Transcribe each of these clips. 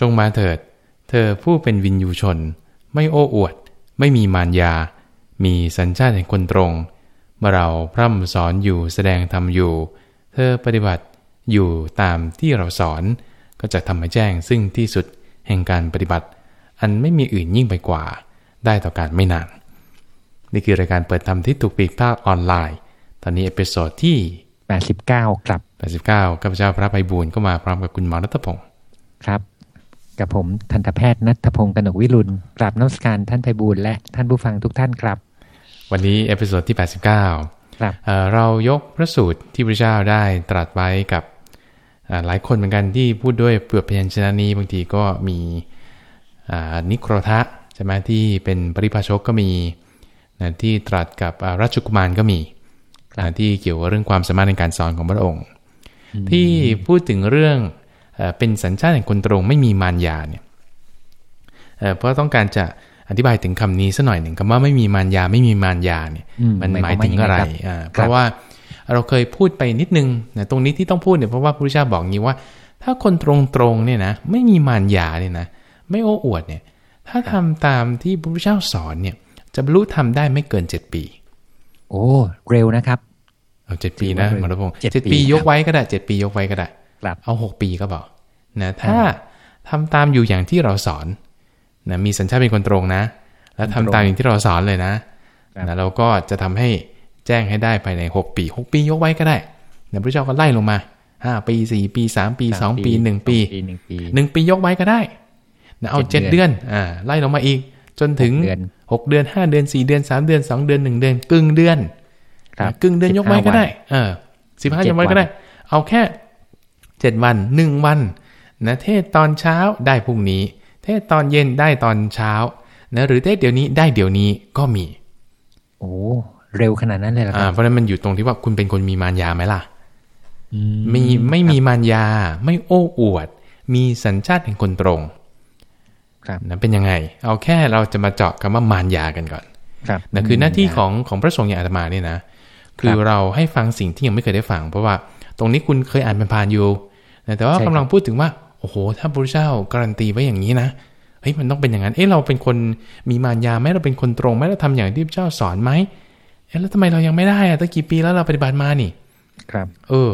จงมาเถิด เธอผู้เป็นวิญญูชน ไม่โอ้อวด ไม่มีมารยา มีสัญชาติแห่งคนตรง เมื่อเราพร่ำสอนอยู่แสดงธรรมอยู่ เธอปฏิบัติอยู่ตามที่เราสอน ก็จะทำให้แจ้งซึ่งที่สุดแห่งการปฏิบัติ อันไม่มีอื่นยิ่งไปกว่า ได้ต่อกาลไม่นานนี่คือรายการเปิดธรรมที่ถูกปิดภาคออนไลน์ ตอนนี้ episode ที่ 89 ครับ 89ข้าพเจ้าพระไพบูลย์ก็มาพร้อมกับคุณหมอณัฐพงศ์ครับ กับผมทันตแพทย์ณัฐพงศ์กนกวิรุณกราบนมัสการท่านไพบูลย์และท่านผู้ฟังทุกท่านครับ วันนี้ episode ที่ 89 ครับเอ่อเรายกพระสูตรที่พระเจ้าได้ตรัสไว้กับเอ่อหลายคนเหมือนกันที่พูดด้วยเปลือกพยัญชนะนี้บางทีก็มีอ่านิโครธะใช่ไหมที่เป็นปริพาชกก็มีนะที่ตรัสกับอ่าราชกุมารก็มีนะที่เกี่ยวกับเรื่องความสามารถในการสอนของพระองค์ ที่พูดถึงเรื่อง เอ่อเป็นสัญชาติแห่งคนตรงไม่มีมารยาเนี่ยเอ่อเพราะต้องการจะอธิบายถึงคำนี้สักหน่อยหนึ่งคำว่าไม่มีมารยาไม่มีมารยาเนี่ยอืมมันหมายหมายความถึงอะไรว่ายังไงครับอ่าเพราะว่าเราเคยพูดไปนิดนึงนะตรงนี้ที่ต้องพูดเนี่ยเพราะว่าพระพุทธเจ้าบอกงี้ว่า ถ้าคนตรงๆเนี่ยนะไม่มีมารยาเนี่ยนะไม่โอ้อวดเนี่ย ถ้าทำตามที่พระพุทธเจ้าสอนเนี่ย จะบรรลุทำได้ไม่เกิน7ปี โอ้เร็วนะครับเอาเจ็ดปีนะถือหมว่าอรัตพงศ์เจ็ดเจ็ดปีปีครับยกไว้ก็ได้เจ็ดปียกไว้ก็ได้ครับเอาหกปีก็บอก นะถ้าทำตามอยู่อย่างที่เราสอนนะมีสัญชาติเป็นคนตรงนะ แล้วทำตามอย่างที่เราสอนเลยนะครับนะเราก็จะทำให้แจ้งให้ได้ภายใน 6 ปี 6 ปียกไว้ก็ได้นะพระเจ้าก็ไล่ลงมา 5 ปี 4 ปี 3 ปี 2 ปี 1 ปีหนึ่งปี1ปียกไว้ก็ได้นะเอาเจ็ด7เดืเดืออนนอ่าไล่ลงมาอีก จนถึงหกเดือน6เดือน 5 เดือน 4 เดือน 3 เดือน 2 เดือน 1 เดือนกึ่งเดือนครับกึ่งเดือนยกไว้ก็ได้เออสิบห้ายกไว้ก็ได้ เอาแค่เจ็ดวันหนึ่งวัน นะเทศตอนเช้าได้พรุ่งนี้ เทศตอนเย็นได้ตอนเช้านะหรือเทศเดี๋ยวนี้ได้เดี๋ยวนี้ก็มี โอ้เร็วขนาดนั้นเลยเหรอคอ่ารับเพราะฉะนั้นมันอยู่ตรงที่ว่าคุณเป็นคนมีมารยาไหมล่ะอืมีไม่มีมารยา ไม่โอ้อวด มีสัญชาติแห่งคนตรง ครับนะเป็นยังไง เอาแค่เราจะมาเจาะคำว่ามารยากันก่อน ครับนะคือหน้าที่ของของพระสงฆ์อย่างอาตมาเนี่ยนะคือเราให้ฟังสิ่งที่ยังไม่เคยได้ฟัง เพราะว่า ตรงนี้คุณเคยอ่านเป็นพานอยู่นะแต่ว่าใช่ครับกำลังพูดถึงว่า โอ้โห ถ้าพระพุทธเจ้าการันตีไว้อย่างนี้นะเฮ้ยมันต้องเป็นอย่างนั้นเอ๊ะเราเป็นคนมีมารยาไหมเราเป็นคนตรงไหมเราทำอย่างที่พระเจ้าสอนไหมเอ๊ะแล้วทำไมเรายังไม่ได้อะตั้งกี่ปีแล้วเราปฏิบัติมานี่ ครับ เออ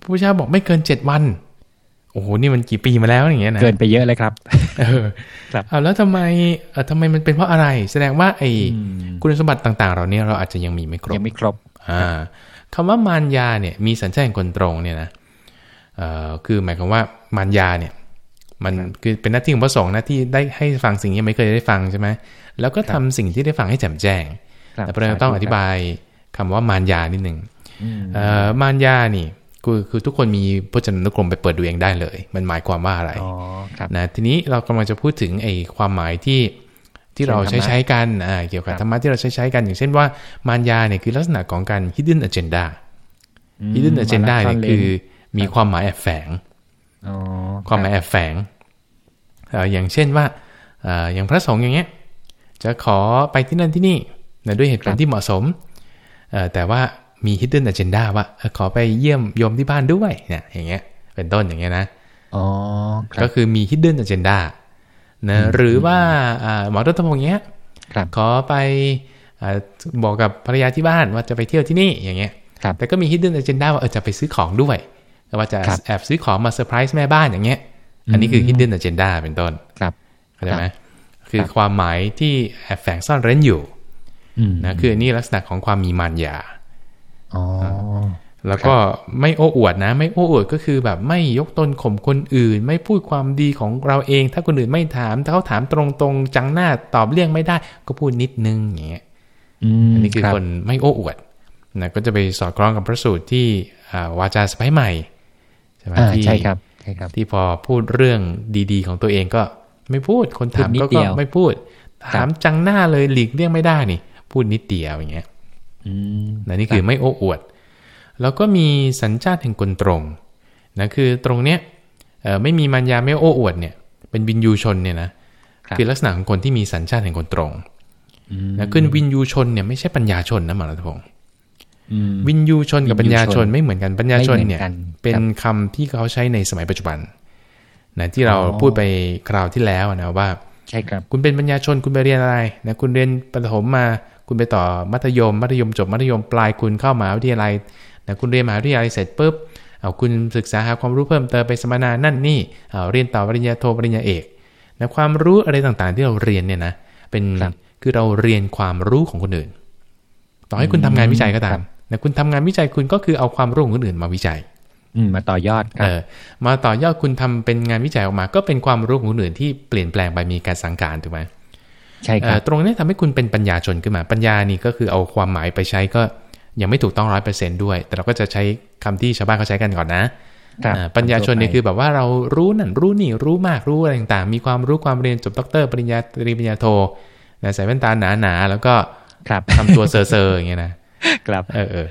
พระพุทธเจ้าบอกไม่เกินเจ็ดวันโอ้โหนี่มันกี่ปีมาแล้วอย่างเงี้ยนะเกินไปเยอะเลยครับ เออครับเอาแล้วทำไมเออทำไมมันเป็นเพราะอะไร แสดงว่าไอ้อืมคุณสมบัติต่าง ๆ เราเนี่ยเราอาจจะยังมีไม่ครบยังไม่ครบอ่าคำว่ามารยาเนี่ยมีสัญชาติแห่งคนตรงเนี่ยนะเอ่อคือหมายความว่ามารยาเนี่ย มันคือเป็นหน้าที่ของพระสงฆ์นะที่ได้ให้ฟังสิ่งที่ไม่เคยได้ฟังใช่ไหมแล้วก็ครัทำบสิ่งที่ได้ฟังให้แจ่มแจ้งครับแต่ประเด็นต้องอธิบายคำว่ามารยานิดหนึ่งอืมเอ่อมารยานี่คือคือทุกคนมีพจนานุกรมไปเปิดดูเองได้เลย มันหมายความว่าอะไรอ๋อครับนะทีนี้เรากำลังจะพูดถึงไอ้ความหมายที่ที่เราใช้ใช้กันอ่าเกี่ยวกับครับธรรมะที่เราใช้ใช้กัน อย่างเช่นว่ามารยาเนี่ยคือลักษณะของการ hidden agenda อืม hidden agenda มาเนี่ยละคือซ่นมีความหมายแอบแฝงอ๋อ ความหมายแอบแฝงเอ่ออย่างเช่นว่าเอ่ออย่างพระสงฆ์อย่างเงี้ยจะขอไปที่นั่นที่นี่นะด้วยเหตุผลที่เหมาะสมเอ่อแต่ว่ามี hidden agenda ว่าเอ่อขอไปเยี่ยมโยมที่บ้านด้วยเนี่ยอย่างเงี้ยเป็นต้นอย่างเงี้ยนะอ๋อครัก็บคือมี hidden agenda นะหรือว่าอ่าหมอรัตพงษ์เงี้ยครับขอไปอาบอกกับภรรยาที่บ้านว่าจะไปเที่ยวที่นี่อย่างเงี้ยครับแต่ก็มี hidden agenda ว่าเออจะไปซื้อของด้วย ว่าจะครับแอบซื้อของมาเซอร์ไพรส์แม่บ้านอย่างเงี้ย อันนี้คือ hidden agenda เป็นต้นครับเข้าใจไหมครับคือครับความหมายที่แอบแฝงซ่อนเร้นอยู่อืมนะคืออันนี้ลักษณะของความมีมารยาอ๋อแล้วก็ไม่โอ้อวดนะ ไม่โอ้อวดก็คือแบบไม่ยกตนข่มคนอื่น ไม่พูดความดีของเราเอง ถ้าคนอื่นไม่ถามถ้าเขาถามตรงๆ จังหน้าตอบเลี่ยงไม่ได้ ก็พูดนิดนึงอย่างเงี้ยอืมอันนี้คือรับคนไม่โอ้อวดนะก็จะไปสอดคล้องกับพระสูตรที่อ่าวาจาสไปใหม่ใช่ไหมอ่าที่ใช่ครับใช่ครับ ที่พอพูดเรื่องดีๆ ของตัวเองก็ไม่พูดคนถามพูดนิดก็เดีก็ยวไม่พูดครับถามจังหน้าเลยหลีกเลี่ยงไม่ได้นี่ พูดนิดเดียวอย่างเงี้ยอืมนะนี่คือไม่โอ้อวด แล้วก็มีสัญชาติแห่งคนตรงนะคือตรงเนี้ยเอ่อไม่มีมัญญาไม่โอ้อวดเนี่ย เป็นวินยูชนเนี่ยนะครับคือลักษณะของคนที่มีสัญชาติแห่งคนตรงอืมนะคือวินยูชนเนี่ยไม่ใช่ปัญญาชนนะหมารัตพงศ์อืม วินยูชนกับวิปัญนยูญาชนชนไม่เหมือนกันปัญญาชนเนี่ยไม่เหมือนกันเป็นครับคำที่เขาใช้ในสมัยปัจจุบันนะที่เราพูดไปคราวที่แล้วนะว่าใช่ครับคุณเป็นปัญญาชนคุณไปเรียนอะไรนะคุณเรียนประถมมา คุณไปต่อมัธยม มัธยมจบมัธยมปลายคุณเข้ามหาวิทยาลัยนะคุณเรียนมหาวิทยาลัยเสร็จปุ๊บเอาคุณศึกษาหาความรู้เพิ่มเติมไปสัมมนานั่นนี่เอาเรียนต่อปริญญาโทปริญญาเอกนะความรู้อะไรต่างๆ ที่เราเรียนเนี่ยนะเป็นครับคือเราเรียนความรู้ของคนอื่น ต่อให้คุณทำงานวิจัยก็ตาม นะคุณทำงานวิจัยคุณก็คือเอาความรู้ของคนอื่นมาวิจัยอืมมาต่อยอดคเอรับอมาต่อยอดคุณทำเป็นงานวิจัยออกมา ก็เป็นความรู้ของคนอื่นที่เปลี่ยนแปลงไปมีการสังการถูกไหมใช่คเอ่รัอบตรงนี้ทำให้คุณเป็นปัญญาชนขึ้นมาปัญญานี่ก็คือเอาความหมายไปใช้ก็ยังไม่ถูกต้องร้อยเปอร์เซนด้วย แต่เราก็จะใช้คำที่ชาวบ้านเขาใช้กันก่อนนะครับอ่าปัญญาชนเนี่ยคือแบบว่าเรารู้นั่นรู้นี่รู้มากรู้อะไรต่างๆ มีความรู้ความเรียนจบด็อกเตอร์ปริญญาตรีปริญญาโทนะใส่แว่นตาหนาๆแล้วก็ครับทำตัวเซอร์ๆอย่างเงี้ยนะ ครับเออเออ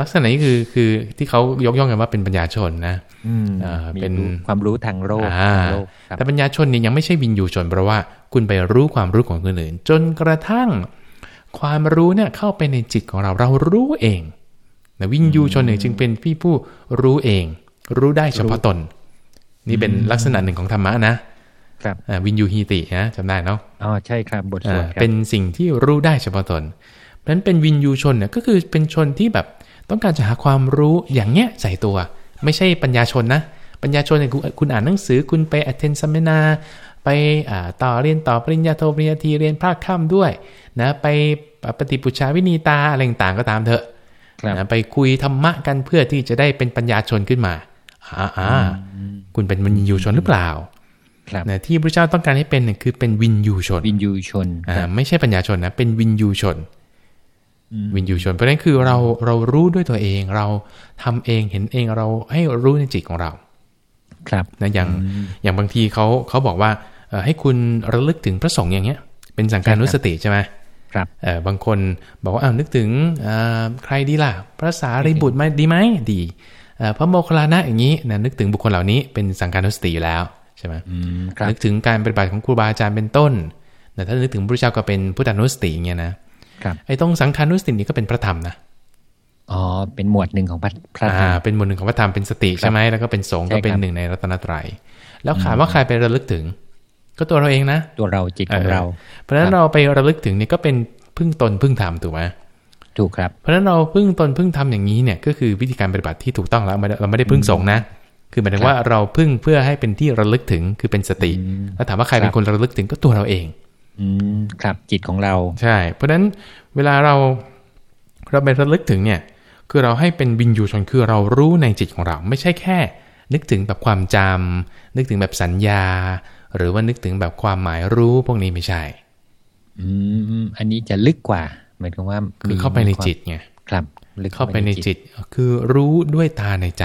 ลักษณะนี้คือคือที่เขายกย่องกันว่าเป็นปัญญาชนนะอืมเอ่อมีเป็นรู้ความรู้ทางโลกอ่าทางโลกครับแต่ปัญญาชนเนี่ยยังไม่ใช่วิญญูชน เพราะว่าคุณไปรู้ความรู้ของคนอื่น จนกระทั่งความรู้เนี่ยเข้าไปในจิตของเราเรารู้เองนะวินยูชนเนี่ยจึงเป็นพี่ผู้รู้เอง รู้ได้เฉพาะตน นี่เป็นลักษณะหนึ่งของธรรมะนะครับอ่าวินยูฮีตินะจำได้เนาะอ๋อใช่ครับบทสวอ่าดครับเป็นสิ่งที่รู้ได้เฉพาะตน เพราะฉะนั้นเป็นวินยูชนเนี่ยก็คือเป็นชนที่แบบต้องการจะหาความรู้อย่างเงี้ยใส่ตัว ไม่ใช่ปัญญาชนนะ ปัญญาชนเนี่ยคุณคุณอ่านหนังสือคุณไป attend seminar ไปอ่าต่อเรียนต่อปริญญาโทปริญญาตรีเรียนภาคค่ำด้วยนะไปปฏิปุจฉาวินีตาอะไรต่างๆก็ตามเถอะครับนะไปคุยธรรมะกันเพื่อที่จะได้เป็นปัญญาชนขึ้นมาอ่าอ่าคุณเป็นวิญญูชนหรือเปล่าครับนะที่พระเจ้าต้องการให้เป็นเนี่ยคือเป็นวิญญูชนวิญญูชนอ่าครับไม่ใช่ปัญญาชนนะเป็นวิญญูชน วิญญูชน เพราะฉะนั้นคือเราเรารู้ด้วยตัวเองเราทำเองเห็นเองเราให้รู้ในจิตของเรา ครับนะอย่างอย่างบางทีเขาเขาบอกว่าเอ่อให้คุณระลึกถึงพระสงฆ์อย่างเงี้ย เป็นสังการนุสติใช่ไหมครับเออบางคนบอกว่าอ้าวนึกถึงอ่าใครดีล่ะ พระสารีบุตรไหมดีไหมดีเอ่อพระโมคคัลลานะอย่างนี้นะนึกถึงบุคคลเหล่านี้เป็นสังการนุสติอยู่แล้วใช่ไหมอืมครับนึกถึงการปฏิบัติของครูบาอาจารย์เป็นต้นแต่ถ้านึกถึงพระเจ้าก็เป็นพุทธานุสติอย่างเงี้ยนะครับ ไอ้ตรงสังขานุสตินี่ก็เป็นพระธรรมนะอ๋อเป็นหมวดหนึ่งของพระพระธรรอ่ามเป็นหมวดหนึ่งของพระธรรมเป็นสติใช่ไหมแล้วก็เป็นสงฆ์ใช่ครัก็บเป็นหนึ่งในรัตนตรัย แล้วขาดว่าใครไประลึกถึง ก็ตัวเราเองนะ ตัวเราจิตของเรา เพราะฉะนั้นเราไประลึกถึงนี่ก็เป็นพึ่งตนพึ่งธรรมถูกไหมถูกครับ เพราะฉะนั้นเราพึ่งตนพึ่งธรรมอย่างนี้เนี่ยก็คือวิธีการปฏิบัติที่ถูกต้องแล้วไม่ได้เราไม่ได้พึ่งสงฆ์นะคือหมายถึงว่าเราพึ่งเพื่อให้เป็นที่ระลึกถึงคือเป็นสติ แล้วถามว่าใครเป็นคนระลึกถึงก็ตัวเราเอง อืมครับจิตของเรา ใช่ เพราะฉะนั้นเวลาเราเราไประลึกถึงเนี่ย คือเราให้เป็นวินยูชนคือเรารู้ในจิตของเรา ไม่ใช่แค่ นึกถึงแบบความจำนึกถึงแบบสัญญา หรือว่านึกถึงแบบความหมายรู้พวกนี้ไม่ใช่ อืมอันนี้จะลึกกว่าหมายถึงว่าคือเข้าไปในจิตไงครับลึกเข้าไปในจิต คือรู้ด้วยตาในใจ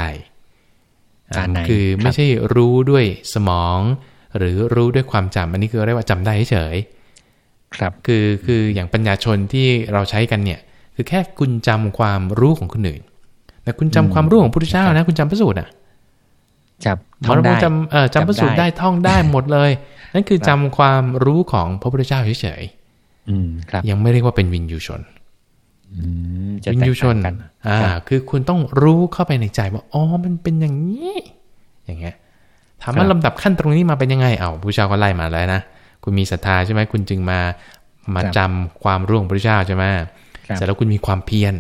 ตาในคือครับไม่ใช่รู้ด้วยสมอง หรือรู้ด้วยความจำอันนี้คือเรียกว่าจำได้เฉย ครับคือคืออย่างปัญญาชนที่เราใช้กันเนี่ย คือแค่คุณจำความรู้ของคนอื่นแต่คุณจำความรู้ของพระพุทธเจ้านะ คุณจำพระสูตรอะจับหมท่อองนได้จำเออจำพระสูตรจำได้ได้ท่องได้หมดเลย นั่นคือครับจำความรู้ของพระพุทธเจ้าเฉยอืมครับๆยังไม่เรียกว่าเป็นวินยูชนอืมจะวินแตกยูชนต่างกันอ่าครับคือคุณต้องรู้เข้าไปในใจว่าอ๋อมันเป็นอย่างนี้ อย่างเงี้ยถามว่าลำดับขั้นตรงนี้มาเป็นยังไงเอาพระพุทธเจ้าก็ไล่มาแล้วนะ คุณมีศรัทธาใช่ไหมคุณจึงมามาจำความรู้ของพระพุทธเจ้าใช่ไหมครับเสร็จแล้วคุณมีความเพียร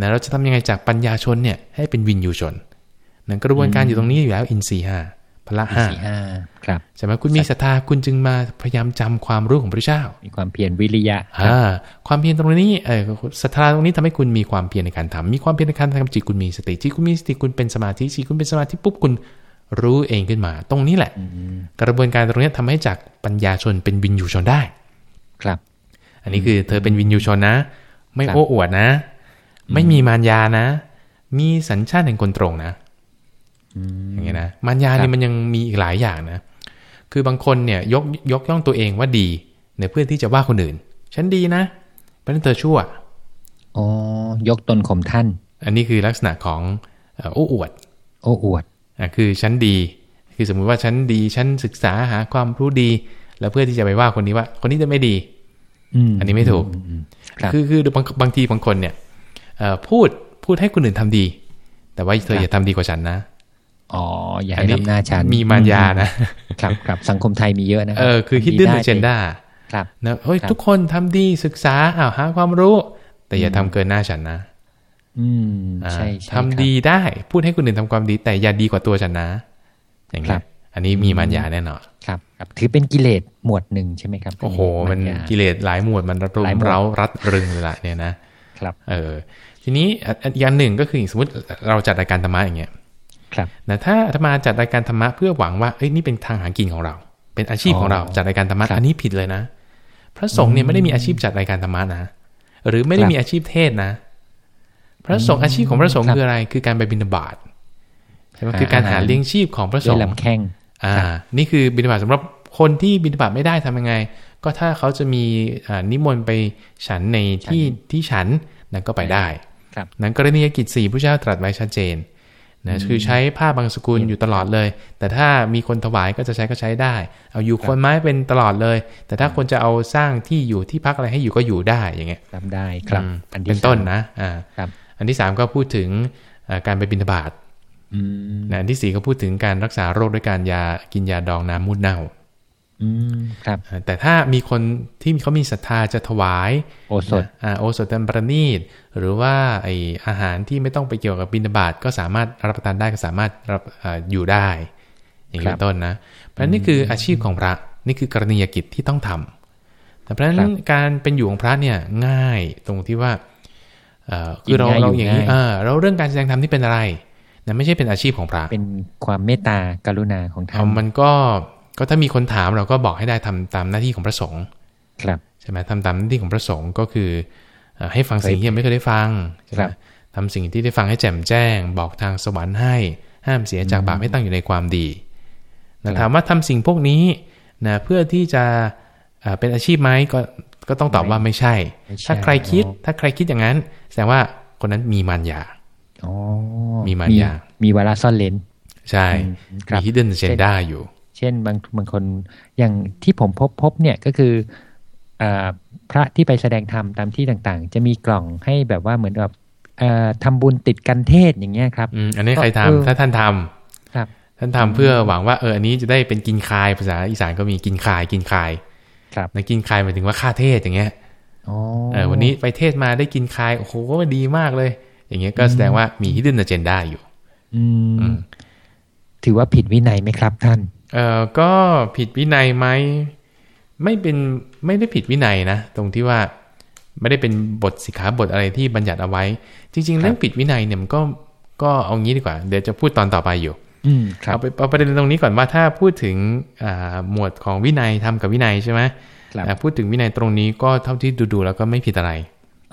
นะเราจะทำยังไงจากปัญญาชนเนี่ยให้เป็นวินยูชนนั่นกระบวนการอยู่ตรงนี้อยู่แล้วอินทรีย์ห้าพละห้าสี่ห้าครับใช่ไหมคุณมีศรัทธาคุณจึงมาพยายามจำความรู้ของพระเจ้า มีความเพียรวิริยะครับอ่าความเพียรตรงนี้เออศรัทธาตรงนี้ทำให้คุณมีความเพียรในการทำมีความเพียรในการทำจิตคุณมีสติจิตคุณมีสติคุณเป็นสมาธิจิตคุณเป็นสมาธิปุ๊บคุณ รู้เองขึ้นมา ตรงนี้แหละ กระบวนการตรงนี้ทำให้จากปัญญาชนเป็นวินยูชนได้ ครับ อันนี้คือเธอเป็นวินยูชนนะ ไม่ครับโอ้อวดนะ ไม่มีมารยานะ มีสัญชาติแห่งคนตรงนะอืมอย่างเงี้ยนะมารยาครัเนี่บยมันยังมีอีกหลายอย่างนะ คือบางคนเนี่ยยกยกย่องตัวเองว่าดีเนี่ยเพื่อที่จะว่าคนอื่น ฉันดีนะเพราะฉะนั้นเธอชั่วอ๋อยกตนข่มท่าน อันนี้คือลักษณะของเอ่อโอ้อวด โอ้อวดอะ คือฉันดี คือสมมุติว่าฉันดีฉันศึกษาหาความรู้ดี แล้วเพื่อที่จะไปว่าคนนี้ว่า คนนี้จะไม่ดีมอันนี้ไม่ถูกอืมครับคือคือบางบางทีบางคนเนี่ยเอ่อพูดพูดให้คนอื่นทำดี แต่ว่าเธออย่าทำดีกว่าฉันนะอ๋ออย่าให้นำหน้าฉันมีมารยานะครับครับสังคมไทยมีเยอะนะเออคือ hidden agenda ครับนะเฮ้ยครับทุกคนทำดีศึกษาอ้าวหาความรู้ แต่อย่าทำเกินหน้าฉันนะ อืมอ่าใช่ใช่ทำดีได้พูดให้คนอื่นทำความดี แต่อย่าดีกว่าตัวฉันนะ อย่างครัเงี้ยบอันนี้มีมารยาแน่นอนครับครับถือเป็นกิเลสหมวดหนึ่งใช่ไหมครับ โอ้โห มันยากิเลสหลายหมวดมันรุหลายมหมวดเร้ารัดรึงเลยล่ะเนี่ยนะครับ เออ ทีนี้อะอีกอันหนึ่งก็คืออย่างสมมติเราจัดรายการธรรมะอย่างเงี้ยครับนะถ้าอาตมาจัดรายการธรรมะเพื่อหวังว่าเอ้ยนี่เป็นทางหากินของเรา เป็นอาชีพของเราอ๋อจัดรายการธรรมะครับอันนี้ผิดเลยนะ พระสงฆ์เนี่ยไม่ได้มีอาชีพจัดรายการธรรมะนะ หรือไม่ได้ครับมีอาชีพเทศนะ พระสงฆ์อาชีพของพระสงฆ์ครับคืออะไร คือการไปบิณฑบาตใช่ไหมหาคือการหาอาหารเลี้ยงชีพของพระสด้วยงฆ์ลำแข้งอ่าครับนี่คือบิณฑบาตสำหรับคนที่บิณฑบาตไม่ได้ทำยังไง ก็ถ้าเขาจะมีอ่านิมนต์ไปฉันในที่ที่ฉันนั้นก็ไปได้ครับนั้นกรณียกิจสี่พระเจ้าตรัสไว้ชัดเจนนะคือใช้ผ้าบางสกุลอยู่ตลอดเลย แต่ถ้ามีคนถวายก็จะใช้ก็ใช้ได้ เอาอยู่คนไม้เป็นตลอดเลย แต่ถ้าคนจะเอาสร้างที่อยู่ที่พักอะไรให้อยู่ก็อยู่ได้อย่างเงี้ยจำได้ครับอืมอันที่เป็นต้นสามนะอ่าครับ อันที่สามก็พูดถึงอ่าการไปบิณฑบาตอืมนะอันที่สี่ก็พูดถึงการรักษาโรคด้วยการยากินยาดองน้ำมูดเน่าอืมครับอ่าแต่ถ้ามีคนที่เขามีศรัทธาจะถวาย โอสถนะอ่าโอสถอันประณีต หรือว่าไออาหารที่ไม่ต้องไปเกี่ยวกับบิณฑบาตก็สามารถรับประทานได้ก็สามารถรับอาอยู่ได้ อย่างนี้ครับเป็นต้นนะ เพราะฉะนั้นนี่คืออาชีพของพระนี่คือกรณียกิจที่ต้องทำแต่เพราะฉะนั้นการเป็นอยู่ของพระเนี่ยง่ายตรงที่ว่าเอ่อ คือเรากินง่ายเราอยู่อย่างนี้ง่ายเออเราเรื่องการแสดงธรรมที่เป็นอะไรนะไม่ใช่เป็นอาชีพของพระ เป็นความเมตตากรุณาของท่าเอานมันก็ก็ถ้ามีคนถามเราก็บอกให้ได้ทำตามหน้าที่ของพระสงฆ์ครับใช่ไหมทำตามหน้าที่ของพระสงฆ์ก็คือเอ่อให้ฟังสิ่งที่ยังไม่เคยได้ฟังใช่ไหมครับทำสิ่งที่ได้ฟังให้แจ่มแจ้ง บอกทางสวรรค์ให้ห้ามเสียจากบาปให้ตั้งอยู่ในความดีนะถามว่าทำสิ่งพวกนี้นะเพื่อที่จะเอ่อเป็นอาชีพไหมก็ ก็ต้องตอบว่าไม่ใช่ไม่ใช่ถ้าใครคิดอ๋อถ้าใครคิดอย่างนั้น แสดงว่าคนนั้นมีมารยาอ๋อมีมารยา มีวาระซ่อนเลนใช่อืมครัมีบ hidden agenda อยู่ เช่นบางบางคนอย่างที่ผมพบพบเนี่ยก็คือเออพระที่ไปแสดงธรรมตามที่ต่างๆ จะมีกล่องให้แบบว่าเหมือนแบบเอ่อทำบุญติดกันเทศอย่างเงี้ยครับอืมอันนี้ใครทำเออถ้าท่านทำครับ ท่านทำเพื่อหวังว่าเอออันนี้จะได้เป็นกินคายภาษาอีสานก็มีกินคายกินคาย ครับนะกินคายหมายถึงว่าค่าเทศอย่างเงี้ยอ๋อเออวันนี้ไปเทศมาได้กินคายโอ้โหดีมากเลย อย่างเงี้ยก็แสดงว่ามี hidden agenda อยู่อืมอืมถือว่าผิดวินัยไหมครับท่าน เออก็ผิดวินัยไหมไม่เป็นไม่ได้ผิดวินัยนะ ตรงที่ว่าไม่ได้เป็นบทสิกขาบทอะไรที่บัญญัติเอาไว้ จริง ๆ เรื่องผิดวินัยเนี่ยมันก็ก็เอางี้ดีกว่า เดี๋ยวจะพูดตอนต่อไปอยู่อืมครับ เอาไปเอาประเด็นตรงนี้ก่อนว่าถ้าพูดถึงอ่าหมวดของวินัยทำกับวินัยใช่ไหมครับอ่าพูดถึงวินัยตรงนี้ก็เท่าที่ดูๆแล้วก็ไม่ผิดอะไร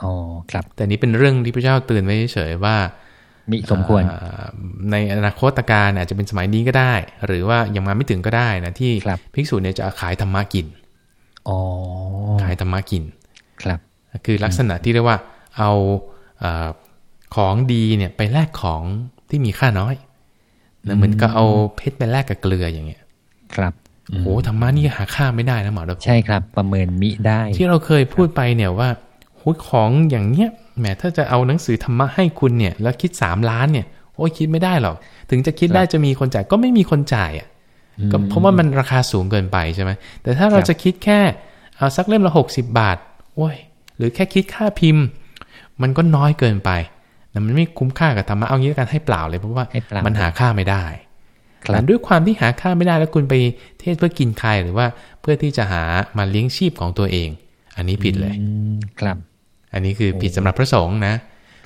อ๋อครับ แต่นี้เป็นเรื่องที่พระเจ้าเตือนไว้เฉยๆว่ามิสมควรอ่าในอนาคตการอาจจะเป็นสมัยนี้ก็ได้ หรือว่ายังมาไม่ถึงก็ได้นะที่ครับภิกษุเนี่ยจะขายธรรมะกินอ๋อขายธรรมะกินครับ คือลักษณะที่เรียกว่าเอาอาของดีเนี่ยไปแลกของที่มีค่าน้อย นะเหมือนกับเอาเพชรไปแลกกับเกลืออย่างเงี้ย ครับโอ้โหธรรมะนี่หาค่าไม่ได้นะหมอดรใช่ครับ ประเมินมิได้ ที่เราเคยพูดไปเนี่ยว่าโอ้ยของอย่างเนี้ยแหมถ้าจะเอาหนังสือธรรมะให้คุณเนี่ย แล้วคิดสามล้านเนี่ยโอ้ยคิดไม่ได้หรอกถึงจะคิดได้จะมีคนจ่ายก็ไม่มีคนจ่ายอะก็เพราะว่ามันราคาสูงเกินไปใช่ไหมแต่ถ้าเราครับจะคิดแค่เอาสักเล่มละหกสิบาทโอ้ยหรือแค่คิดค่าพิมพ์ มันก็น้อยเกินไปนะ มันไม่คุ้มค่ากับธรรมะเอางี้แล้วกันให้เปล่าเลยเพราะว่าให้เปล่ามันหาค่าไม่ได้ครับแต่ด้วยความที่หาค่าไม่ได้แล้วคุณไปเทศเพื่อกินใครหรือว่าเพื่อที่จะหามาเลี้ยงชีพของตัวเอง อันนี้ผิดเลยอืมครับ อันนี้คือผิดสำหรับพระสงฆ์นะ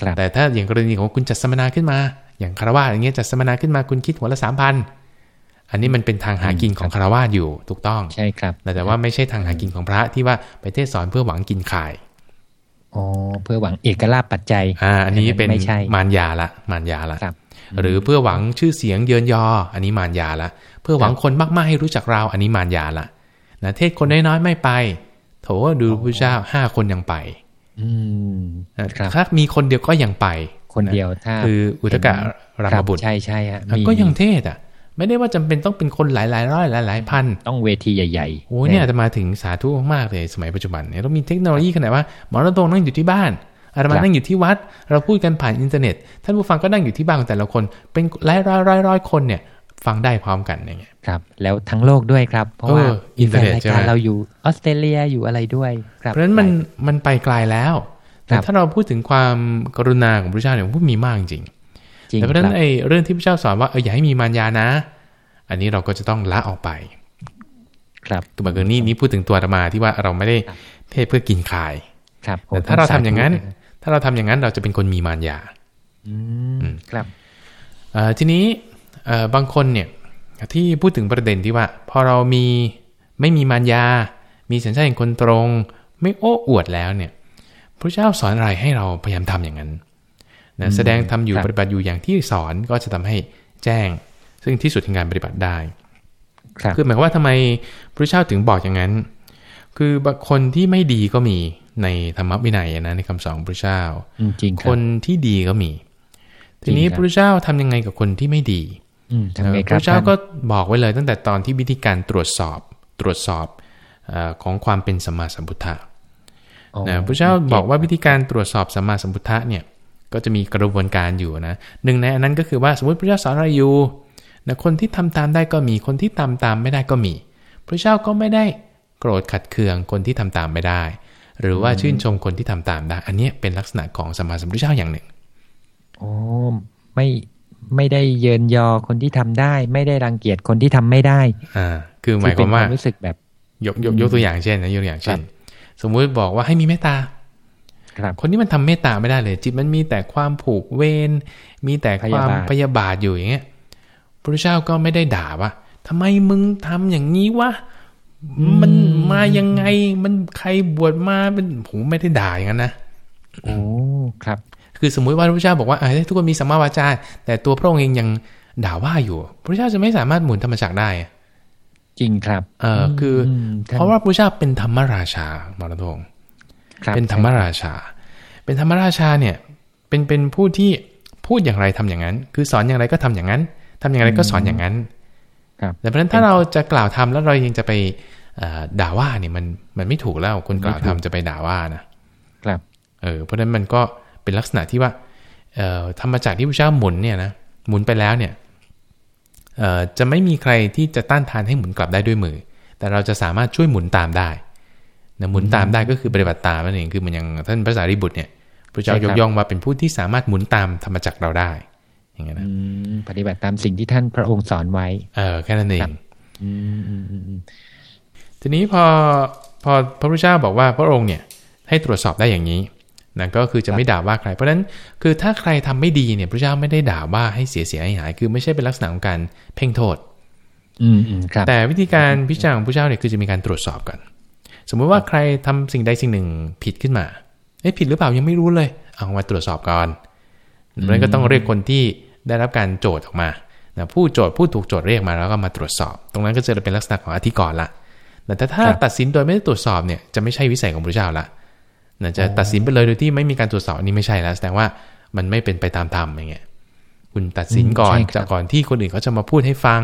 ครับแต่ถ้าอย่างกรณีของคุณจัดสัมมนาขึ้นมา อย่างคารวะอย่างเงี้ยจัดสัมมนาขึ้นมาคุณคิดหัวละสามพันอันนี้มันเป็นทางหากินของคารวะอยู่ถูกต้องใช่ครับแต่ว่าไม่ใช่ทางหากินของพระที่ว่าไปเทศสอนเพื่อหวังกินขาย อ๋อเพื่อหวังเอกลาภปัจจัย อ่า อันนี้เป็นไม่ใช่มารยาละมารยาละครับหรือเพื่อหวังชื่อเสียงเยินยอ อันนี้มารยาละ เพื่อหวังคนมาก ๆ ให้รู้จักเรา อันนี้มารยาละนะเทศคนน้อยๆไม่ไป โถดูพระเจ้าห้าคนยังไป อืมนะครับถ้ามีคนเดียวก็ยังไป คนเดียวถ้าคืออุทกรามบุตรใช่ใช่ฮะอะมีก็ยังเทศน์อะ ไม่ได้ว่าจำเป็นต้องเป็นคนหลายหลายๆร้อยหลายหลายๆพัน ต้องเวทีใหญ่ๆโอ้ยเนี่ยจะมาถึงสาธุมากๆเลยสมัยปัจจุบันเนี่ยเรามีเทคโนโลยีขนาดว่าหมอณัฐพงศ์นั่งอยู่ที่บ้านอาตมานั่งอยู่ที่วัด เราพูดกันผ่านอินเทอร์เน็ต ท่านผู้ฟังก็นั่งอยู่ที่บ้านของแต่ละคน เป็นหลายร้อยร้อยร้อยคนเนี่ยฟังได้พร้อมกันอย่างเงี้ยครับ แล้วทั้งโลกด้วยครับ เพราะว่าเอออินเทอร์เน็ตรายใช่ไหมการเราอยู่ออสเตรเลียอยู่อะไรด้วยครับเพราะฉะนั้นมันมันไปไกลแล้วแต่ครับถ้าเราพูดถึงความกรุณาของพระเจ้าเนี่ยผมว่ามีมากจริงจริง แต่เพราะฉะคนั้รับนไอ้เรื่องที่พระเจ้าสอนว่าเอออย่าให้มีมารยานะ อันนี้เราก็จะต้องละออกไป ครับคือบางกรณีนี่พูดถึงตัวอาตมาที่ว่าเราไม่ได้ครับเทศเพื่อกินขาย ครับผมแต่ถ้าเราทำอย่างนั้นสธุถ้าเราทำอย่างนั้นเราจะเป็นคนมีมารยาอืมครับเอ่อทีนี้เอ่อบางคนเนี่ยที่พูดถึงประเด็นที่ว่า พอเรามีไม่มีมารยา มีสัญชาติแห่งคนตรง ไม่โอ้อวดแล้วเนี่ยพระเจ้าสอนอะไรให้เราพยายามทำอย่างนั้น นะแสดงทำอยู่ครับปฏิบัติอยู่อย่างที่สอนก็จะทำให้แจ้ง ซึ่งที่สุดแห่งการปฏิบัติได้ครับคือหมายความว่าทำไมพระเจ้าถึงบอกอย่างนั้น คือบางคนที่ไม่ดีก็มีในธรรมวินัยนะในคำสอนของพระเจ้าอืมจริงคครับนที่ดีก็มี ทีนี้จริงคพรับระเจ้าทำยังไงกับคนที่ไม่ดีอืมทำไงพครับระเจ้าท่นก็บอกไว้เลยตั้งแต่ตอนที่วิธีการตรวจสอบตรวจสอบเออของความเป็นสัมมาสัมพุทธะอ๋อนะพระเจ้าบอกว่าวิธีการตรวจสอบสัมมาสัมพุทธะเนี่ย ก็จะมีกระบวนการอยู่นะหนึ่งในอันนั้นก็คือว่าสมมติพระเจ้าสอนอะไรอยู่นะคนที่ทำตามได้ก็มีคนที่ทำตามไม่ได้ก็มี พระเจ้าก็ไม่ได้โกรธขัดเคืองคนที่ทำตามไม่ได้ หรือว่าชื่นชมคนที่ทำตามได้ อันเนี้ยเป็นลักษณะของสัมมาสัมพุทธเจ้าอย่างหนึ่งโอ้ไม่ไม่ได้เยินยอคนที่ทำได้ ไม่ได้รังเกียจคนที่ทำไม่ได้ อ่า คือหคืมายความว่าเป็นรู้สึกแบบ ยกยกยกตัวอย่างเช่นนะยกตัวอย่างเช่นครับสมมุติบอกว่าให้มีเมตตา ครับ คนที่มันทำเมตตาไม่ได้เลย จิตมันมีแต่ความผูกเวรมีแต่ความพยาบาทพยาบาทอยู่อย่างเงี้ยพระเจ้าก็ไม่ได้ด่าว่าทำไมมึงทำอย่างนี้วะมันมายังไงมันใครบวชมาเป็นผมไม่ได้ด่าอย่างนั้นนะโอ้ครับ คือสมมุติว่าพระเจ้าบอกว่าเอ้ยทุกคนมีสัมมาวาจาแต่ตัวพระองค์เองยังด่าว่าอยู่พระเจ้าจะไม่สามารถหมุนธรรมจักรได้อะจริงครับ เออคืออมท่นเพราะว่าพระเจ้าเป็นธรรมราชาหมอรัตพงศ์ครับ เป็นธรรมราชา เป็นธรรมราชาเนี่ยเป็นเป็นผู้ที่พูดอย่างไรทำอย่างนั้น คือสอนอย่างไรก็ทำอย่างนั้นทำอย่างไรก็สอนอย่างนั้นครับแต่เพราะฉะนั้นถ้าเราจะกล่าวทำแล้วเรายังจะไปเอ่อด่าว่าเนี่ยมันมันไม่ถูกแล้วคนกล่าวทำจะไปด่าว่านะครับเออเพราะฉะนั้นมันก็เป็นลักษณะที่ว่าเอ่อธรรมจักรที่พระเจ้าหมุนเนี่ยนะหมุนไปแล้วเนี่ยเอ่อจะไม่มีใครที่จะต้านทานให้หมุนกลับได้ด้วยมือ แต่เราจะสามารถช่วยหมุนตามได้ นะหมุนตามได้ก็คือปฏิบัติตามนั่นเองคือเหมันอย่างท่านพระสารีบุตรเนี่ยพระเจ้ายกย่องว่าเป็นผู้ที่สามารถหมุนตามธรรมจักรเราได้ อย่างเงี้ยนะอืมปฏิบัติตามสิ่งที่ท่านพระองค์สอนไว้ เออแค่นั้นเองอืมอืมอืมอืมทีนี้พอพอพระพุทธเจ้าบอกว่าพระองค์เนี่ยให้ตรวจสอบได้อย่างนี้นะก็คือจะไม่ด่าว่าใคร เพราะฉะนั้นคือถ้าใครทำไม่ดีเนี่ยพระเจ้าไม่ได้ด่าว่าให้เสียเสียหายหาย คือไม่ใช่เป็นลักษณะของการเพ่งโทษ อืมอืมครับแต่วิธีการพิจารณาของพระเจ้าเนี่ยคือจะมีการตรวจสอบกัน สมมติว่าใครทำสิ่งใดสิ่งหนึ่งผิดขึ้นมาเอ๊ะผิดหรือเปล่ายังไม่รู้เลย เอามาตรวจสอบก่อนเพราะฉะนั้นก็ต้องเรียกคนที่ได้รับการโจทย์ออกมานะผู้โจทย์ผู้ถูกโจทย์เรียกมาแล้วก็มาตรวจสอบ ตรงนั้นก็จะเป็นลักษณะของอธิกรณ์ละแต่ถ้าครับตัดสินโดยไม่ได้ตรวจสอบเนี่ยจะไม่ใช่วิสัยของพระเจ้าละนะจะตัดสินไปเลยโดยที่ไม่มีการตรวจสอบอันนี้ไม่ใช่แล้วแสดงว่ามันไม่เป็นไปตามธรรมอย่างเงี้ยคุณตัดสินก่อนอืมใช่ครับจากก่อนที่คนอื่นเขาจะมาพูดให้ฟัง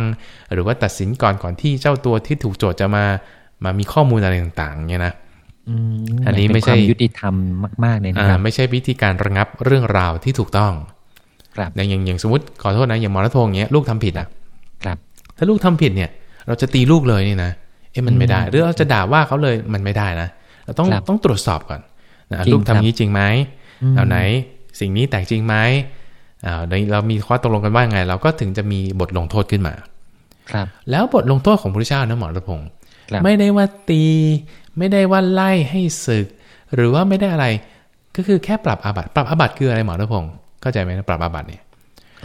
หรือว่าตัดสินก่อนก่อนที่เจ้าตัวที่ถูกโจทย์จะมา มามีข้อมูลอะไรต่างๆเนี่ยนะอืมอันนี้ไม่ใช่เป็ความยุติธรรมมากๆเลยนะอ่าครับไม่ใช่วิธีการระงับเรื่องราวที่ถูกต้อง ครับอย่างอย่างอย่างสมมติขอโทษนะอย่างหมอรัตพงษ์เงี้ยลูกทำผิดอะ ครับ ถ้าลูกทำผิดเนี่ย เราจะตีลูกเลยนี่นะเอ๊ะมันไม่ได้ หรือเราจะด่าว่าเขาเลยมันไม่ได้นะเราต้องครับต้องตรวจสอบก่อนนะจริงลูกทำครับอย่างนี้จริงไหมอืมเอาไหน สิ่งนี้แตกจริงไหมอ่าในเรามีข้อตกลงกันว่าไง เราก็ถึงจะมีบทลงโทษขึ้นมา ครับ แล้วบทลงโทษของพระเจ้านะหมอรัตพงษ์ครับ ไม่ได้ว่าตี ไม่ได้ว่าไล่ให้ศึก หรือว่าไม่ได้อะไร ก็คือแค่ปรับอาบัติปรับอาบัติคืออะไรหมอรัตพงษ์เข้าใจไหมนะปรับอาบัติเนี่ย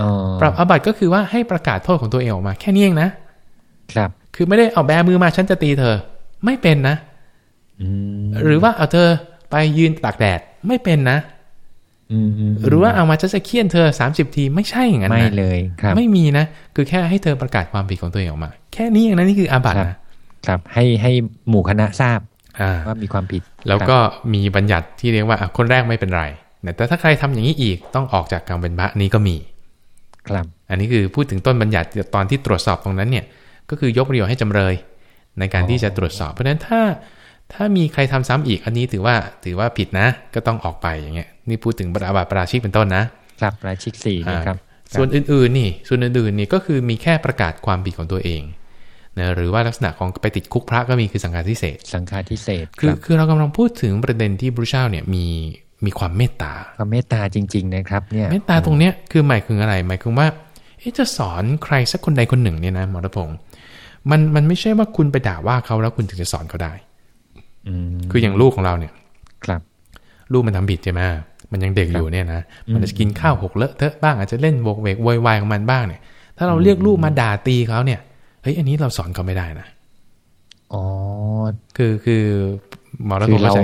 อ๋อปรับอาบัติก็คือว่าให้ประกาศโทษของตัวเองออกมา แค่นี้เองนะ ครับ คือไม่ได้เอาแบมือมาฉันจะตีเธอ ไม่เป็นนะอืมหรือว่าเอาเธอไปยืนตากแดดไม่เป็นนะอืมอืมหรือว่าเอามาจะจะเคี่ยนเธอ30ทีไม่ใช่อย่างนั้นไม่นะเลยครับ ไม่มีนะ คือแค่ให้เธอประกาศความผิดของตัวเองออกมา แค่นี้เองนะนี่คืออาบัติครับนะ ครับให้ให้หมู่คณะทราบอ่าว่ามีความผิด แล้วครับก็มีบัญญัติที่เรียกว่าอะคนแรกไม่เป็นไรแต่ถ้าใครทำอย่างนี้อีกต้องออกจากการเป็นพระอันนี้ก็มี ครับ อันนี้คือพูดถึงต้นบัญญัติตอนที่ตรวจสอบตรงนั้นเนี่ย ก็คือยกประโยชน์ให้จำเลย ในการที่จะตรวจสอบ เพราะฉะนั้นถ้าถ้ามีใครทำซ้ำอีกอันนี้ถือว่าถือว่าผิดนะ ก็ต้องออกไปอย่างเงี้ยนี่พูดถึงประบาทประราชิกเป็นต้นนะครับราชิกสี่นะครับ ส่วนอื่นๆนี่ ส่วนอื่นๆนี่ก็คือมีแค่ประกาศความผิดของตัวเอง นะหรือว่าลักษณะของไปติดคุกพระก็มีคือสังฆาทิเศษสังฆาทิเศษคือรับคือเรากำลังพูดถึงประเด็นที่พระเจ้าเนี่ยมีมีความเมตตาความเมตตาจริง ๆ นะครับเนี่ยเมตตาตรงเนี้ยคือหมายถึงอะไรหมายถึงว่าเอ๊ะจะสอนใครสักคนใดคนหนึ่งเนี่ยนะหมอรัพงศ์มันมันไม่ใช่ว่าคุณไปด่าว่าเขาแล้วคุณถึงจะสอนเขาได้อืมคืออย่างลูกของเราเนี่ย ครับ ลูกมันทำผิดใช่ไหมมันยังเด็กอยู่เนี่ยนะมันจะกินข้าวหกเลอะเทอะบ้างอาจจะเล่นโวกเวกโวยวายของมันบ้างเนี่ย ถ้าเราเรียกลูกมาด่าตีเขาเนี่ย เฮ้ยอันนี้เราสอนเขาไม่ได้นะอ๋อคือคือหมอรัตคือเข้าใจ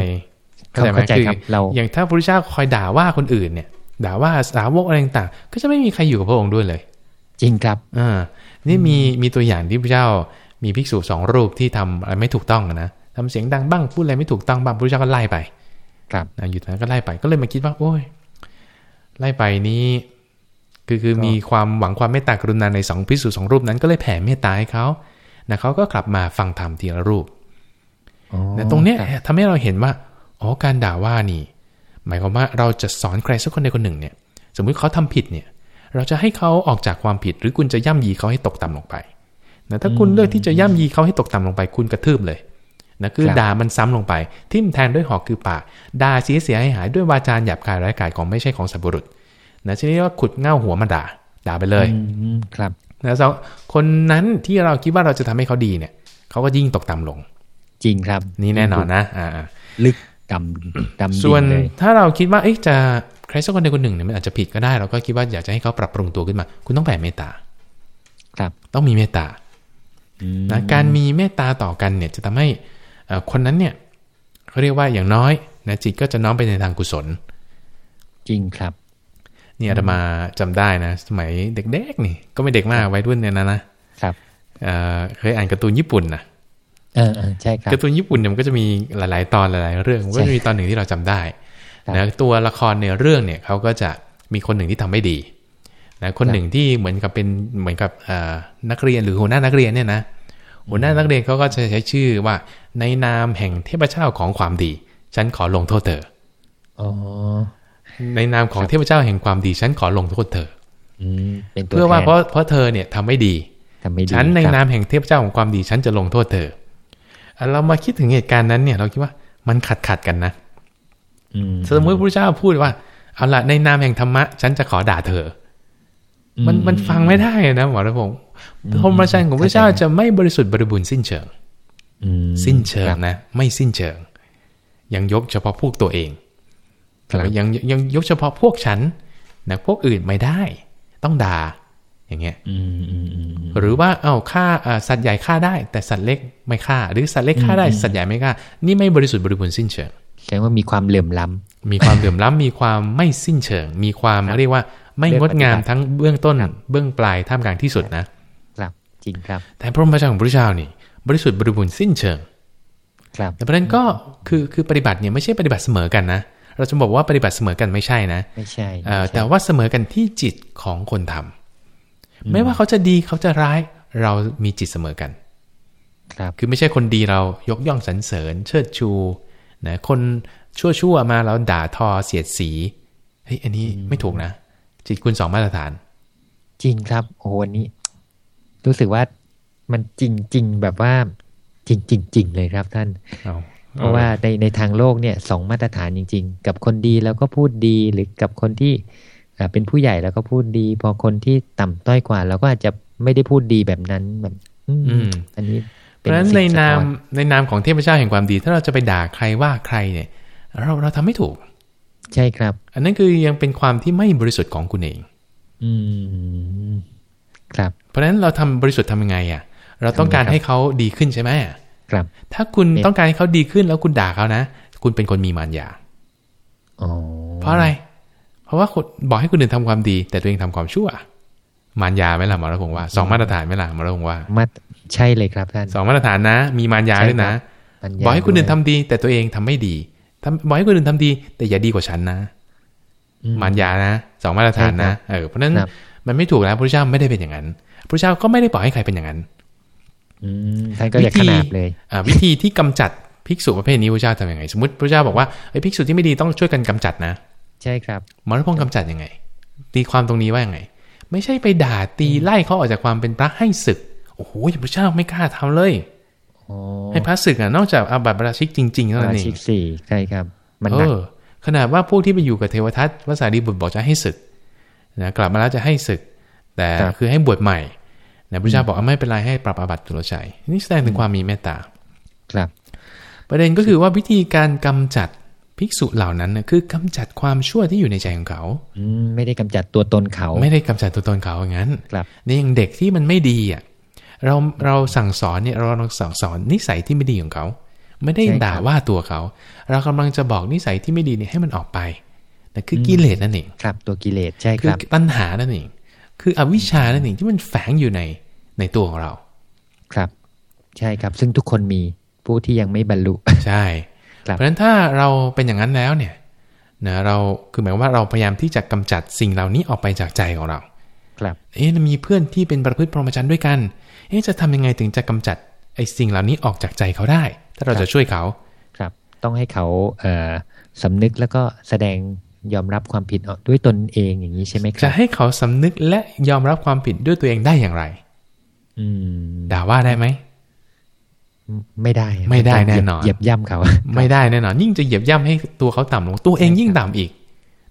เราเข้าใจไหมเข้าใจคือครับเราอย่างถ้าพระพุทธเจ้าคอยด่าว่าคนอื่นเนี่ย ด่าว่าสาวกอะไรต่างๆก็จะไม่มีใครอยู่กับพระองค์ด้วยเลย จริงครับอ่านี่มีมีตัวอย่างที่พระเจ้ามีภิกษุสองรูปที่ทำอะไรไม่ถูกต้องอะนะทำเสียงดังบ้างพูดอะไรไม่ถูกต้องบ้างพระพุทธเจ้าก็ไล่ไป ครับนะหยุดนั้นก็ไล่ไปก็เลยมาคิดว่า โอ้ยไล่ไปนี้ คือคือมีความหวังความเมตตากรุณาในสองพิสุสองรูปนั้นก็เลยแผ่เมตตาให้เขานะเขาก็กลับมาฟังธรรมทีละรูปอ๋อนะตรงเนี้ยครับทำให้เราเห็นว่าอ๋อการด่าว่านี่ หมายความว่าเราจะสอนใครสักคนใดคนหนึ่งเนี่ย สมมุติเขาทำผิดเนี่ย เราจะให้เขาออกจากความผิด หรือคุณจะย่ำยีเขาให้ตกต่ำลงไปนะถ้าคุณเลือกที่จะย่ำยีเขาให้ตกต่ำลงไป คุณกระทืบเลยนะคือด่ามันซ้ำลงไป ทิ่มแทงด้วยหอกคือปากด่าเสียเสียหายหายด้วยวาจาหยาบคายไร้ายกาจของไม่ใช่ของสัตว์บุรุษ นะชนิดว่าขุดเง่าหัวมาด่า ด่าไปเลยอืมครับนะสองคนนั้นที่เราคิดว่าเราจะทำให้เขาดีเนี่ยเขาก็ยิ่งตกต่ำลง จริงครับ นี่แน่นอนนะ อ่า ลึกดำดำส่วนดิ่งเลยถ้าเราคิดว่าเอ๊ะจะใครสักคนใดคนหนึ่งเนี่ยมันอาจจะผิดก็ได้ เราก็คิดว่าอยากจะให้เขาปรับปรุงตัวขึ้นมา คุณต้องแผ่เมตตา ครับ ต้องมีเมตตาอืมนะการมีเมตตาต่อกันเนี่ย จะทำให้เอ่อคนนั้นเนี่ยเขาเรียกว่าอย่างน้อยนะจิตก็จะน้อมไปในทางกุศล จริงครับ นี่อาตมาจำได้นะ สมัยเด็กๆนี่ ก็ไม่เด็กมากวัยรุ่นเนี่ยนะนะครับเอ่อเคยอ่านการ์ตูนญี่ปุ่นนะเออเออใช่ครับการ์ตูนญี่ปุ่นเนี่ยมันก็จะมีหลาย ๆ ตอนหลาย ๆ เรื่องมันก็จะมีตอนหนึ่งที่เราจำได้ครับนะตัวละครในเรื่องเนี่ยเขาก็จะมีคนหนึ่งที่ทำไม่ดีนะคนหนึ่งที่เหมือนกับเป็นเหมือนกับเอ่อนักเรียนหรือหัวหน้านักเรียนเนี่ยนะหัวหน้านักเรียนเขาก็จะใช้ชื่อว่าในนามแห่งเทพเจ้าของความดี ฉันขอลงโทษเธออ๋อ ในนามของเทพเจ้าแห่งความดีฉันขอลงโทษเธออืมเป็นตัวเพื่อว่าแทนเพราะเพราะเธอเนี่ยทำไม่ดีทำไม่ดีฉันในครับนามแห่งเทพเจ้าของความดีฉันจะลงโทษเธออะเรามาคิดถึงเหตุการณ์นั้นเนี่ย เราคิดว่ามันขัดขัดๆกันนะอืมสมมติพระเจ้าพูดว่าเอาละในนามแห่งธรรมะ ฉันจะขอด่าเธออมันมันฟังไม่ได้นะหมอระพงศ์พรหมจรรย์ของพระเจ้าจะไม่บริสุทธิ์บริบูรณ์สิ้นเชิงอืมสิ้นเชิงครับนะ ไม่สิ้นเชิง ยังยกเฉพาะพวกตัวเองครับ แล้วยังยังยกเฉพาะพวกฉันนะพวกอื่นไม่ได้ ต้องด่า อย่างเงี้ยอืมอืมอืมอืมหรือว่าเอาฆ่าอ่าสัตว์ใหญ่ฆ่าได้ แต่สัตว์เล็กไม่ฆ่า หรือสัตว์เล็กฆ่าได้สัตว์ใหญ่ไม่ฆ่า นี่ไม่บริสุทธิ์บริบูรณ์สิ้นเชิงแสดงว่ามีความเหลื่อมล้ำมีความเหลื่อมล้ำมีความไม่สิ้นเชิง มีความครับเรียกว่าไม่เรื่องงดงามปฏิบัติทั้งเบื้องต้นครับเบื้องปลายท่ามกลางที่สุดนะครับจริงครับ แต่พระมจรรย์ของพระเจ้านี่ บริสุทธิ์บริบูรณ์สิ้นเชิง ครับแต่เพราะฉะนั้นก็คือคือปฏิบัติเนี่ยไม่ใช่ปฏิบัติเสมอกันนะ เราจะบอกว่าปฏิบัติเสมอกันไม่ใช่นะ ไม่ใช่เอ่อไม่ใช่แต่ว่าเสมอกันที่จิตของคนทำไม่ว่าเขาจะดีเขาจะร้าย เรามีจิตเสมอกัน ครับ คือไม่ใช่คนดีเรายกย่องสรรเสริญ เชิดชูนะคนชั่วชั่วๆมาเราด่าทอเสียดสีเฮ้ยอันนี้ไม่ถูกนะ จิตคุณสองมาตรฐาน จริงครับโอ้โหวันนี้ รู้สึกว่ามันจริงจริงแบบว่า จริงจริงจริงเลยครับท่าน เอาเพราะว่าในในทางโลกเนี่ยสองมาตรฐานจริง ๆ กับคนดีแล้วก็พูดดีหรือกับคนที่เอ่อเป็นผู้ใหญ่แล้วก็พูดดี พอคนที่ต่ำต้อยกว่าเราก็อาจจะไม่ได้พูดดีแบบนั้นแบบอืมอืมอันนี้เพราะฉะนั้นในสิ่งสะนามท้อในนามของเทพเจ้าแห่งความดี ถ้าเราจะไปด่าใครว่าใครเนี่ย เราเราทำไม่ถูก ใช่ครับ อันนั้นคือยังเป็นความที่ไม่บริสุทธิ์ของคุณเอง อืมครับ เพราะฉะนั้นเราทำบริสุทธิ์ทำยังไงอะ เราต้องการทำไงครับให้เขาดีขึ้นใช่ไหม ครับ ถ้าคุณเนี่ยต้องการให้เขาดีขึ้นแล้วคุณด่าเขานะ คุณเป็นคนมีมารยาอ๋อเพราะอะไร เพราะว่าคนบอกให้คนอื่นทำความดี แต่ตัวเองทำความชั่ว มารยาไหมล่ะหมอรัตพงศ์ว่าสองมาตรฐานไหมล่ะหมอรัตพงศ์ว่ามาใช่เลยครับท่านสองมาตรฐานนะ มีมารยาใช่ด้วยนะปัญญาบอกให้คนอื่นด้วยทำดีแต่ตัวเองทำไม่ดีทำบอกให้คนอื่นทำดี แต่อย่าดีกว่าฉันนะอืมมารยานะสองมาตรฐานนะเออเพราะฉะนั้นครับมันไม่ถูกแล้วพระเจ้าไม่ได้เป็นอย่างนั้นพระเจ้าก็ไม่ได้บอกให้ใครเป็นอย่างนั้นอืม ท่านก็อย่าขนาบเลยอ่าวิธีที่กำจัดภิกษุประเภทนี้พระเจ้าทำยังไง สมมติพระเจ้าบอกว่าไอ้ภิกษุที่ไม่ดีต้องช่วยกันกำจัดนะ ใช่ครับหมอรัตพงศ์กำจัดยังไง ตีความตรงนี้ว่ายังไง ไม่ใช่ไปด่าตีไล่เขาออกจากความเป็นพระให้ศึก โอ้โหพระเจ้าไม่กล้าทำเลยโอ้ให้พระศึกอะนอกจากอาบัติประราชิกจริงๆเท่าปนั้นราเองชิกสี่ใช่ครับ มันเอหนักอขนาดว่าพวกที่ไปอยู่กับเทวทัตภาษาดีบุตรบอกจะให้ศึกนะกลับมาแล้วจะให้ศึก แต่คือให้บวชใหม่ นะพระเจ้าบอกว่าไม่เป็นไรให้ปรับอาบัติตุลชัยนี่แสดงถึงความมีเมตตาครับ ประเด็นก็คือว่าวิธีการกำจัดภิกษุเหล่านั้นนะคือกำจัดความชั่วที่อยู่ในใจของเขาอืมไม่ได้กำจัดตัวตนเขา ไม่ได้กำจัดตัวตนเขาอย่างนั้นครับในอย่างเด็กที่มันไม่ดีอะเราเราสั่งสอนเนี่ยเราเราสั่งสอนนิสัยที่ไม่ดีของเขา ไม่ได้ใช่ครับด่าว่าตัวเขา เรากำลังจะบอกนิสัยที่ไม่ดีเนี่ยให้มันออกไปนะคือกิเลสนั่นเองครับ ตัวกิเลสใช่คคือรับตัณหานั่นเอง คืออวิชชานั่นเองที่มันแฝงอยู่ในในตัวของเรา ครับ ใช่ครับ ซึ่งทุกคนมีผู้ที่ยังไม่บรรลุ ใช่ครับเพราะฉะนั้นถ้าเราเป็นอย่างนั้นแล้วเนี่ยนะเราคือหมายความว่าเราพยายามที่จะกำจัดสิ่งเหล่านี้ออกไปจากใจของเรา ครับ เอ๊ะมีเพื่อนที่เป็นประพฤติพรหมจรรย์ด้วยกัน เอ๊ะจะทำยังไงถึงจะกำจัดไอ้สิ่งเหล่านี้ออกจากใจเขาได้ ถ้าเราครับจะช่วยเขา ครับ ต้องให้เขาเอ่อสำนึกแล้วก็แสดง ยอมรับความผิดออกด้วยตนเองอย่างนี้ใช่ไหมคจะรับให้เขาสำนึกและยอมรับความผิดด้วยตัวเองได้อย่างไร อืม ด่าว่าได้ไหมไม่ได้ ไม่ได้แน่นอนเหยียบย่ำเขา ไม่ได้แน่นอน ยิ่งจะเหยียบย่ำให้ตัวเขาต่ำลง ตัวเองยิ่งต่ำอีก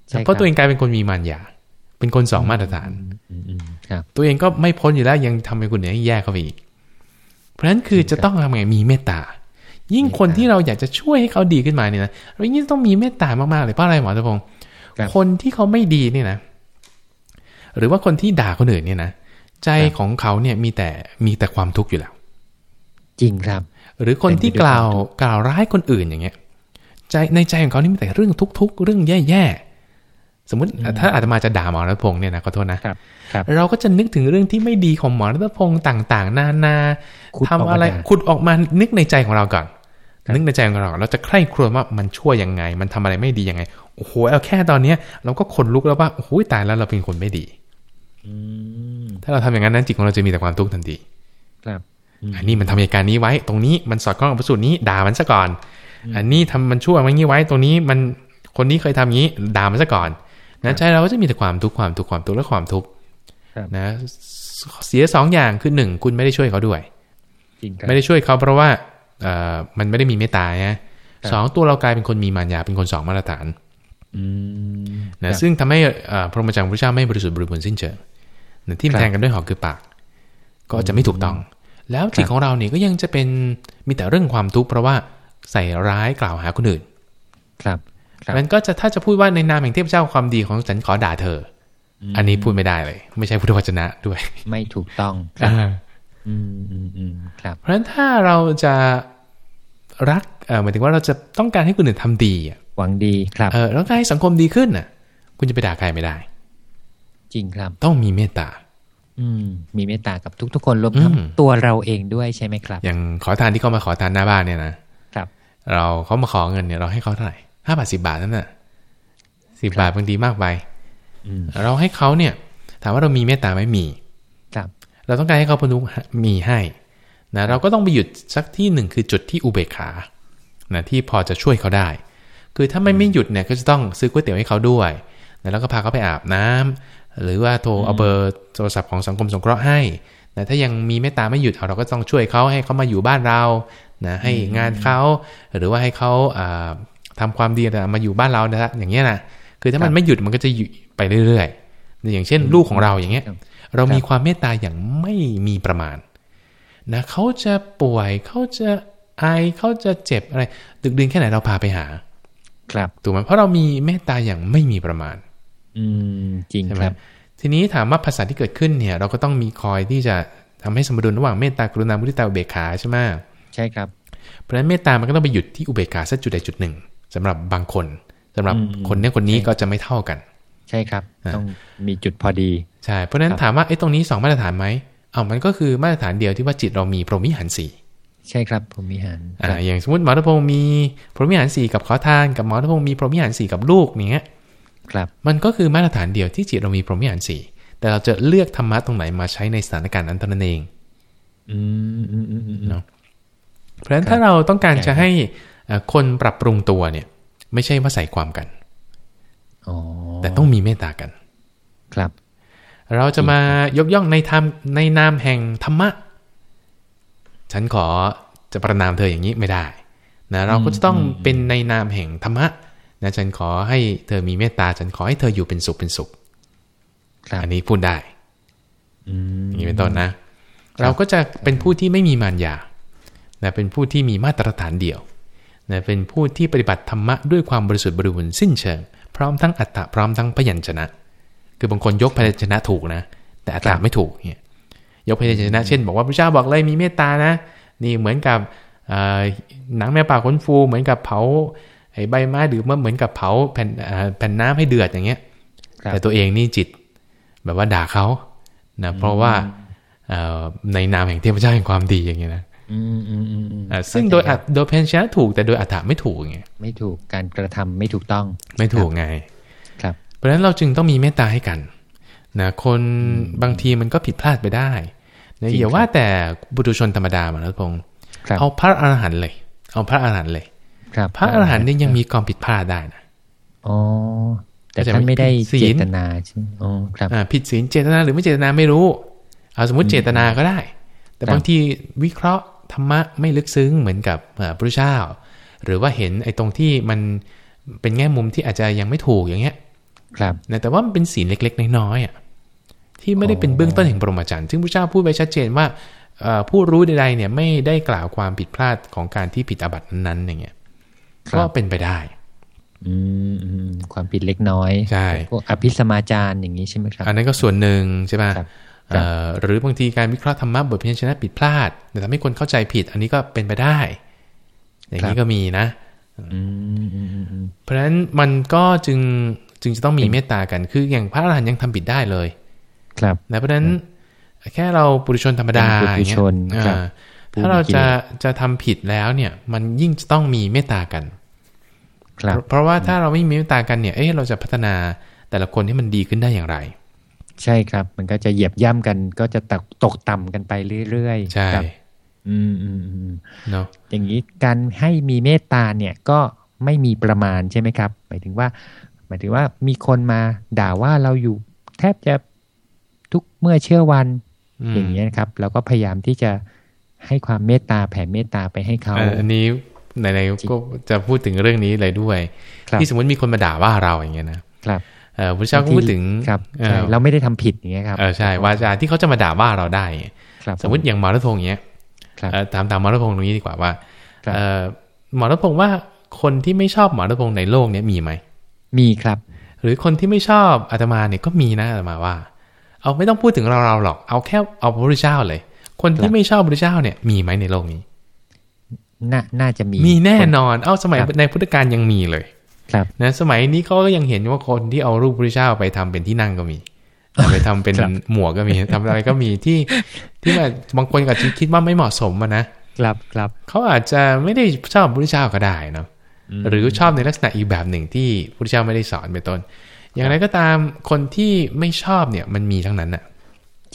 ใช่ครับเพราะตัวเองกลายเป็นคนมีมารยาเป็นคนสองมาตรฐานอืมอืมครับตัวเองก็ไม่พ้นอยู่แล้วยังทำให้คนอื่นให้แย่เข้าไปอีก เพราะฉะนั้นคือจะต้องทำไงมีเมตตา ยิ่งคนที่เราอยากจะช่วยให้เขาดีขึ้นมาเนี่ยนะเรายิ่งต้องมีเมตตามากๆเลยเพราะอะไรหมอตะพงศ์ ครับคนที่เขาไม่ดีเนี่ยนะ หรือว่าคนที่ด่าคนอื่นเนี่ยนะใจของเขาเนี่ยมีแต่มีแต่ความทุกข์อยู่แล้ว จริงครับ หรือคนที่กล่าวกล่าวร้ายคนอื่นอย่างเงี้ย ใจในใจของเขานี่มีแต่เรื่องทุกข์ๆเรื่องแย่ๆสมมติถ้าอาตมาจะด่าหมอรัตพงศ์เนี่ยนะขอโทษนะครับครับเราก็จะนึกถึงเรื่องที่ไม่ดีของหมอรัตพงศ์ต่าง ๆ นานาขุดทำออกมาอะไรได้ขุดออกมานึกในใจของเราก่อนครับ นึกในใจของเราก่อนเราจะใคร่ครวญว่ามันชั่วยังไง มันทำอะไรไม่ดียังไง โอ้โห เอาแค่ตอนเนี้ย เราก็ขนลุกแล้วว่า โอ้โห ตายแล้วเราเป็นคนไม่ดีอืมถ้าเราทำอย่างนั้นนั้นจิตของเราจะมีแต่ความทุกข์ทันที ครับอืมอันนี้มันทำเหตุการณ์นี้ไว้ ตรงนี้มันสอดคล้องกับพระสูตรนี้ ด่ามันซะก่อน อันนี้ทำมันชั่วมันงี้ไว้ ตรงนี้มัน คนนี้เคยทำอย่างนี้ ด่ามันซะก่อนนะใจเราก็จะมีแต่ความทุกข์ ความทุกข์ ความทุกข์ และความทุกข์ครับนะ เสียสองอย่างคือหนึ่งคุณไม่ได้ช่วยเขาด้วยจริงครับไม่ได้ช่วยเขาเพราะว่าเอ่อ มันไม่ได้มีเมตตานะครับสองตัวเรากลายเป็นคนมีมารยาเป็นคนสองมาตรฐานอืมนะครับซึ่งทำให้เอ่อพรหมจรรย์ของพระเจ้าไม่บริสุทธิ์บริบูรณ์สิ้นเชิงนะที่ครับแทงกันด้วยหอกคือปาก ก็จะไม่ถูกต้อง แล้วจิตครับของเราเนี่ยก็ยังจะเป็นมีแต่เรื่องความทุกข์เพราะว่าใส่ร้ายกล่าวหาคนอื่น ครับครับมันก็จะถ้าจะพูดว่าในนามแห่งเทพเจ้าความดีของฉันขอด่าเธอออันนี้พูดไม่ได้เลย ไม่ใช่พุทธวจนะด้วย ไม่ถูกต้องครับ อืมอืมอืมครับ เพราะฉะนั้นถ้าเราจะรักเอ่อหมายถึงว่าเราจะต้องการให้คนอื่นทำดีอะหวังดีครับเออแล้วการให้สังคมดีขึ้นน่ะ คุณจะไปด่าใครไม่ได้ จริงครับ ต้องมีเมตตา อืม มีเมตตากับทุก ๆ คนรวมทั้งอืมตัวเราเองด้วยใช่ไหมครับ อย่างขอทานที่เขามาขอทานหน้าบ้านเนี่ยนะครับ เราเขามาขอเงินเนี่ยเราให้เขาเท่าไหร่ห้าบาทสิบาทนั่นน่ะสิบาทบางทีมากไปอืมเราให้เขาเนี่ย ถามว่าเรามีเมตตาไหมมีครับ เราต้องการให้เขาพ้นทุกข์มีให้นะเราก็ต้องไปหยุดสักที่หนึ่งคือจุดที่อุเบกขานะที่พอจะช่วยเขาได้ คือถ้าไม่ไม่หยุดเนี่ยก็จะต้องซื้อก๋วยเตี๋ยวให้เขาด้วยนะแล้วก็พาเขาไปอาบน้ำหรือว่าโทรเอาเบอร์โทรศัพท์ของสังคมสงเคราะห์ให้นะถ้ายังมีเมตตาไม่หยุดเอาเราก็ต้องช่วยเขาให้เขามาอยู่บ้านเรานะให้งานเขาหรือว่าให้เขาอ่าทำความดีแต่มาอยู่บ้านเรานะอย่างเงี้ยนะคือถ้ามันไม่หยุดมันก็จะอยู่ไปเรื่อยๆอย่างเช่น ลูกของเราอย่างเงี้ยครับ เรามีความเมตตาอย่างไม่มีประมาณนะเขาจะป่วยเขาจะไอเขาจะเจ็บอะไรดึกดื่นแค่ไหนเราพาไปหา ครับถูกไหมเพราะเรามีเมตตาอย่างไม่มีประมาณ อืมจริงใช่ไหคมรับ ทีนี้ถามว่าภาษาที่เกิดขึ้นเนี่ย เราก็ต้องมีคอยที่จะทำให้สมดุลระหว่างเมตตากรุณามุทิตาอุเบกขาใช่ไหมใช่ครับเพราะฉะนั้นเมตตามันก็ต้องไปหยุดที่อุเบกขาสักจุดใดจุดหนึ่งสำหรับบางคนสำหรับอืมคนเนี้ยคนนี้ใช่ก็จะไม่เท่ากัน ใช่ครับอ่าต้องมีจุดพอดี ใช่เพราะฉะนั้นครับถามว่าไอ้ตรงนี้สองมาตรฐานไหมเอามันก็คือมาตรฐานเดียวที่ว่าจิตเรามีพรหมิหารสี่ใช่ครับผมมีหารคอ่ารับอย่างสมมติหมอทพงศ์มีพรหมิหารสี่กับขอทานกับหมอทพงศ์มีพรหมิหารสี่กับลูกอย่างเงี้ยครับมันก็คือมาตรฐานเดียวที่จิตเรามีพรหมิหารสี่แต่เราจะเลือกธรรมะตรงไหนมาใช้ในสถานการณ์นั้นเท่านั้นเองอืมอืมอืมอืมเนาะเพราะฉะนั้นถ้าเราต้องการจะให้คนปรับปรุงตัวเนี่ย ไม่ใช่ว่าใส่ความกันแต่ต้องมีเมตตากัน ครับ เราจะมายกย่องในธรรมในนามแห่งธรรมะ ฉันขอจะประนามเธออย่างนี้ไม่ได้นะเราก็จะต้องเป็นในนามแห่งธรรมะนะฉันขอให้เธอมีเมตตา ฉันขอให้เธออยู่เป็นสุขเป็นสุขอันนี้พูดได้อย่างนี้เป็นต้นนะ เราก็จะเป็นผู้ที่ไม่มีมารยานะเป็นผู้ที่มีมาตรฐานเดียวนะเป็นผู้ที่ปฏิบัติธรรมะด้วยความบริสุทธิ์บริบูรณ์สิ้นเชิง พร้อมทั้งอัตตะพร้อมทั้งพยัญชนะ คือบางคนยกพยัญชนะถูกนะ แต่อัตตะไม่ถูกเนี่ยยกพยัญชนะ เช่น บอกว่าพระเจ้าบอกเลยมีเมตตานะ นี่เหมือนกับหนังแมวป่าขนฟู เหมือนกับเผาไอ้ใบไม้หรือเมื่อเหมือนกับเผาแผ่นแผ่นน้ำให้เดือดอย่างเงี้ย แต่ตัวเองนี่จิตแบบว่าด่าเขานะเพราะว่าในนามแห่งเทพเจ้าแห่งความดีอย่างเงี้ยนะซึ่งโดยโดยเพนชนะถูกแต่โดยอัตถาไม่ถูกไงไม่ถูกการกระทำไม่ถูกต้อง ไม่ถูกไงค รับเพราะฉะนั้นเราจึงต้องมีเมตตาให้กันนะคนบางทีมันก็ผิดพลาดไปได้นะอย่าว่าแต่บุตุชนธรรมดามาแล้วพงศ์เอาพระอรหันต์เลย เอาพระอรหันต์เลยครับ พระอรหันต์นี่ยังมีความผิดพลาดได้นะอ๋อแต่ท่านไม่ได้เจตนาใช่อ๋อครับผิดศีลเจตนาหรือไม่เจตนาไม่รู้เอาสมมติเจตนาก็ได้ แต่บางทีวิเคราะห์ธรรมะไม่ลึกซึ้งเหมือนกับพระพุทธเจ้า หรือว่าเห็นไอ้ตรงที่มันเป็นแง่มุมที่อาจจะยังไม่ถูกอย่างเงี้ย ครับแต่ว่ามันเป็นศีลเล็ก ๆ น้อยๆอะที่ไม่ได้เป็นเบื้องต้นแห่งปรมาจารย์ซึ่งพระเจ้าพูดไว้ชัดเจนว่าผู้รู้ใดๆเนี่ยไม่ได้กล่าวความผิดพลาดของการที่ผิดอบัตินั้นๆอย่างเงี้ยก็เป็นไปได้อืมความผิดเล็กน้อยใช่พวกอภิสมาจารอย่างนี้ใช่ไหมครับ อันนั้นก็ส่วนหนึ่งใช่ป่ะหรือบางทีการวิเคราะห์ธรรมะบทเพียงชนะผิดพลาดแต่ทำให้คนเข้าใจผิด อันนี้ก็เป็นไปได้ อย่างนี้ก็มีนะเพราะฉะนั้นมันก็จึง จึงจะต้องมีเมตตากัน คืออย่างพระอรหันต์ยังทำผิดได้เลย ครับเพราะฉะนั้นแค่เราปุถุชนธรรมดาอย่างเงี้ยถ้าเราจะจะทำผิดแล้วเนี่ย มันยิ่งจะต้องมีเมตตากันเพราะว่าถ้าเราไม่มีเมตตากันเนี่ยเอ๊ะเราจะพัฒนาแต่ละคนให้มันดีขึ้นได้อย่างไร ใช่ครับ มันก็จะเหยียบย่ำกัน ก็จะตกตกต่ำกันไปเรื่อยๆใช่อืมอืมอืมเนาะอย่างนี้การให้มีเมตตาเนี่ยก็ไม่มีประมาณใช่ไหมครับ หมายถึงว่า หมายถึงว่ามีคนมาด่าว่าเราอยู่แทบจะทุกเมื่อเชื่อวันอย่างนี้นะครับ เราก็พยายามที่จะให้ความเมตตาแผ่เมตตาไปให้เขาอันนี้ในในก็จะพูดถึงเรื่องนี้เลยด้วย ที่สมมติมีคนมาด่าว่าเราอย่างเงี้ยนะครับพระเจ้าพูดถึงครับเราไม่ได้ทำผิดอย่างเงี้ยครับเออใช่วาจาที่เขาจะมาด่าว่าเราได้สมมติอย่างมรพงษ์เงี้ยถามตามมรพงษ์ตรงนี้ดีกว่าว่าหมอรพงษ์ว่าคนที่ไม่ชอบหมอรพงษ์ในโลกเนี้ยมีไหม มีครับ หรือคนที่ไม่ชอบอาตมาเนี่ยก็มีนะอาตมาว่า เอาไม่ต้องพูดถึงเราเราหรอก เอาแค่เอาพระพุทธเจ้าเลย คนที่ไม่ชอบพระพุทธเจ้าเนี่ยมีไหมในโลกนี้น่าน่าจะมี มีแน่นอน เอาสมัยในพุทธกาลยังมีเลย ครับนะสมัยนี้เขาก็ยังเห็นว่าคนที่เอารูปพระเจ้าไปทำเป็นที่นั่งก็มีไปทำเป็นหมวกก็มีทำอะไรก็มีที่ที่แบบบางคนอาจจะคิดว่าไม่เหมาะสมนะครับครับเขาอาจจะไม่ได้ชอบพระเจ้าก็ได้เนาะ หรือชอบในลักษณะอีกแบบหนึ่งที่พระเจ้าไม่ได้สอนเป็นต้น อย่างไรก็ตามคนที่ไม่ชอบเนี่ยมันมีทั้งนั้นอะ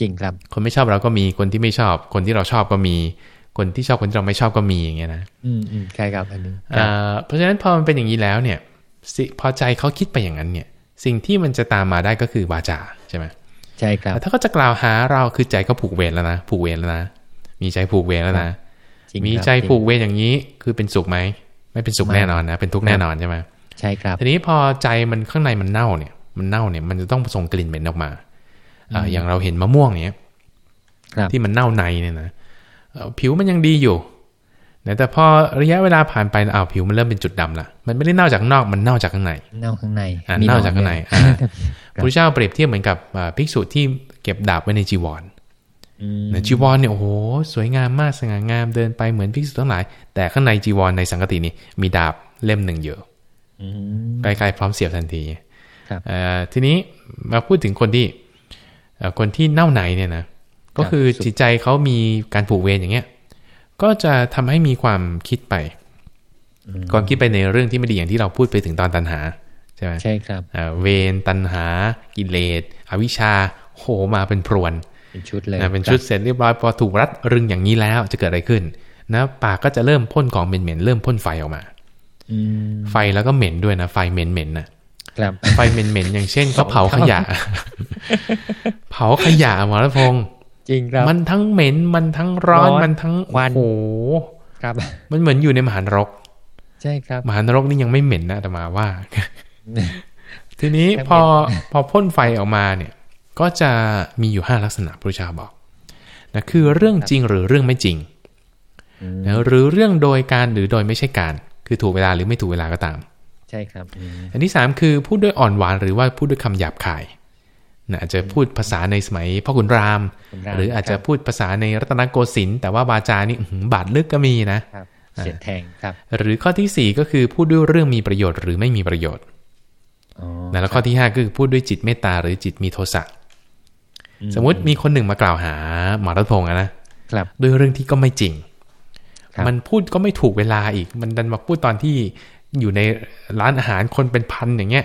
จริงครับ คนไม่ชอบเราก็มีคนที่ไม่ชอบ คนที่เราชอบก็มี คนที่ชอบคนที่เราไม่ชอบก็มีอย่างเงี้ยนะอืมอืมใช่ครับอันนี้เพราะฉะนั้นพอมันเป็นอย่างนี้แล้วเนี่ยพอใจเขาคิดไปอย่างนั้นเนี่ย สิ่งที่มันจะตามมาได้ก็คือวาจาใช่ไหมใช่ครับถ้าเขาจะกล่าวหาเราคือใจก็ผูกเวรแล้วนะผูกเวรแล้วนะมีใจผูกเวรแล้วนะมีใจผูกเวรอย่างนี้คือเป็นสุขไหม ไม่เป็นสุขแน่นอนนะ เป็นทุกข์แน่นอนใช่ไหมใช่ครับ ทีนี้พอใจมันข้างในมันเน่าเนี่ย มันเน่าเนี่ย มันจะต้องส่งกลิ่นเหม็นออกมาอ่าอย่างเราเห็นมะม่วงเนี้ยที่มันเน่าในเนี่ยนะผิวมันยังดีอยู่แต่พอระยะเวลาผ่านไปอ้าวผิวมันเริ่มเป็นจุดดำละมันไม่ได้เน่าจากข้างนอกมันเน่าจากข้างในเน่าข้างในเน่าจากข้างในพระเจ้าเปรียบเทียบเหมือนกับภิกษุที่เก็บดาบไว้ในจีวร จีวรเนี่ยโอ้โหสวยงามมากสง่างามเดินไปเหมือนภิกษุทั้งหลาย แต่ข้างในจีวรในสังกตินี่มีดาบเล่มหนึ่งอยู่ใกล้ๆพร้อมเสียบทันทีทีนี้มาพูดถึงคนที่คนที่เน่าไหนเนี่ยนะก็คือจิตใจเขามีการผูกเวรอย่างเงี้ย ก็จะทำให้มีความคิดไปความคิดไปในเรื่องที่ไม่ดีอย่างที่เราพูดไปถึงตอนตัณหาใช่ไหมใช่ครับเวรตัณหา กิเลสอวิชชาโหมาเป็นพรวน เป็นชุดเลยเป็นชุดเสร็จเรียบร้อยพอถูกรัดรึงอย่างนี้แล้วจะเกิดอะไรขึ้นนะปากก็จะเริ่มพ่นของเหม็นๆเริ่มพ่นไฟออกมาอืมไฟแล้วก็เหม็นด้วยนะไฟเหม็นๆนะครับไฟเหม็นๆอย่างเช่นเขาเผาขยะ เผาขยะหมอรัตพงศ์จริงครับ มันทั้งเหม็นมันทั้งร้อนร้อนมันทั้งควันโอ้โหครับ มันเหมือนอยู่ในมหานรก ใช่ครับมหานรกนี่ยังไม่เหม็นนะแต่มาว่า ทีนี้ยังเหม็นพอพอพ่นไฟออกมาเนี่ย ก็จะมีอยู่ห้าลักษณะพระเจ้าบอกนะคือเรื่องจริงหรือเรื่องไม่จริงอืมนะหรือเรื่องโดยการหรือโดยไม่ใช่การ คือถูกเวลาหรือไม่ถูกเวลาก็ตาม ใช่ครับอืมอันที่สามคือพูดด้วยอ่อนหวานหรือว่าพูดด้วยคำหยาบคายนะอาจจะพูดภาษาในสมัยพ่อขุนรามคุณรามหรืออาจจะคบพูดภาษาในรัตนโกสินทร์แต่ว่าวาจานี่อื้อหือบาดลึกก็มีนะครับเสียดแทงครับ หรือข้อที่สี่ก็คือพูดด้วยเรื่องมีประโยชน์หรือไม่มีประโยชน์อ๋อนะแล้วข้อที่ห้าก็คือพูดด้วยจิตเมตตาหรือจิตมีโทสะ สมมุติมีคนหนึ่งมากล่าวหาหมอรัตพงศ์อะนะครับด้วยเรื่องที่ก็ไม่จริงครับมันพูดก็ไม่ถูกเวลาอีก มันดันมาพูดตอนที่อยู่ในร้านอาหารคนเป็นพันอย่างเงี้ย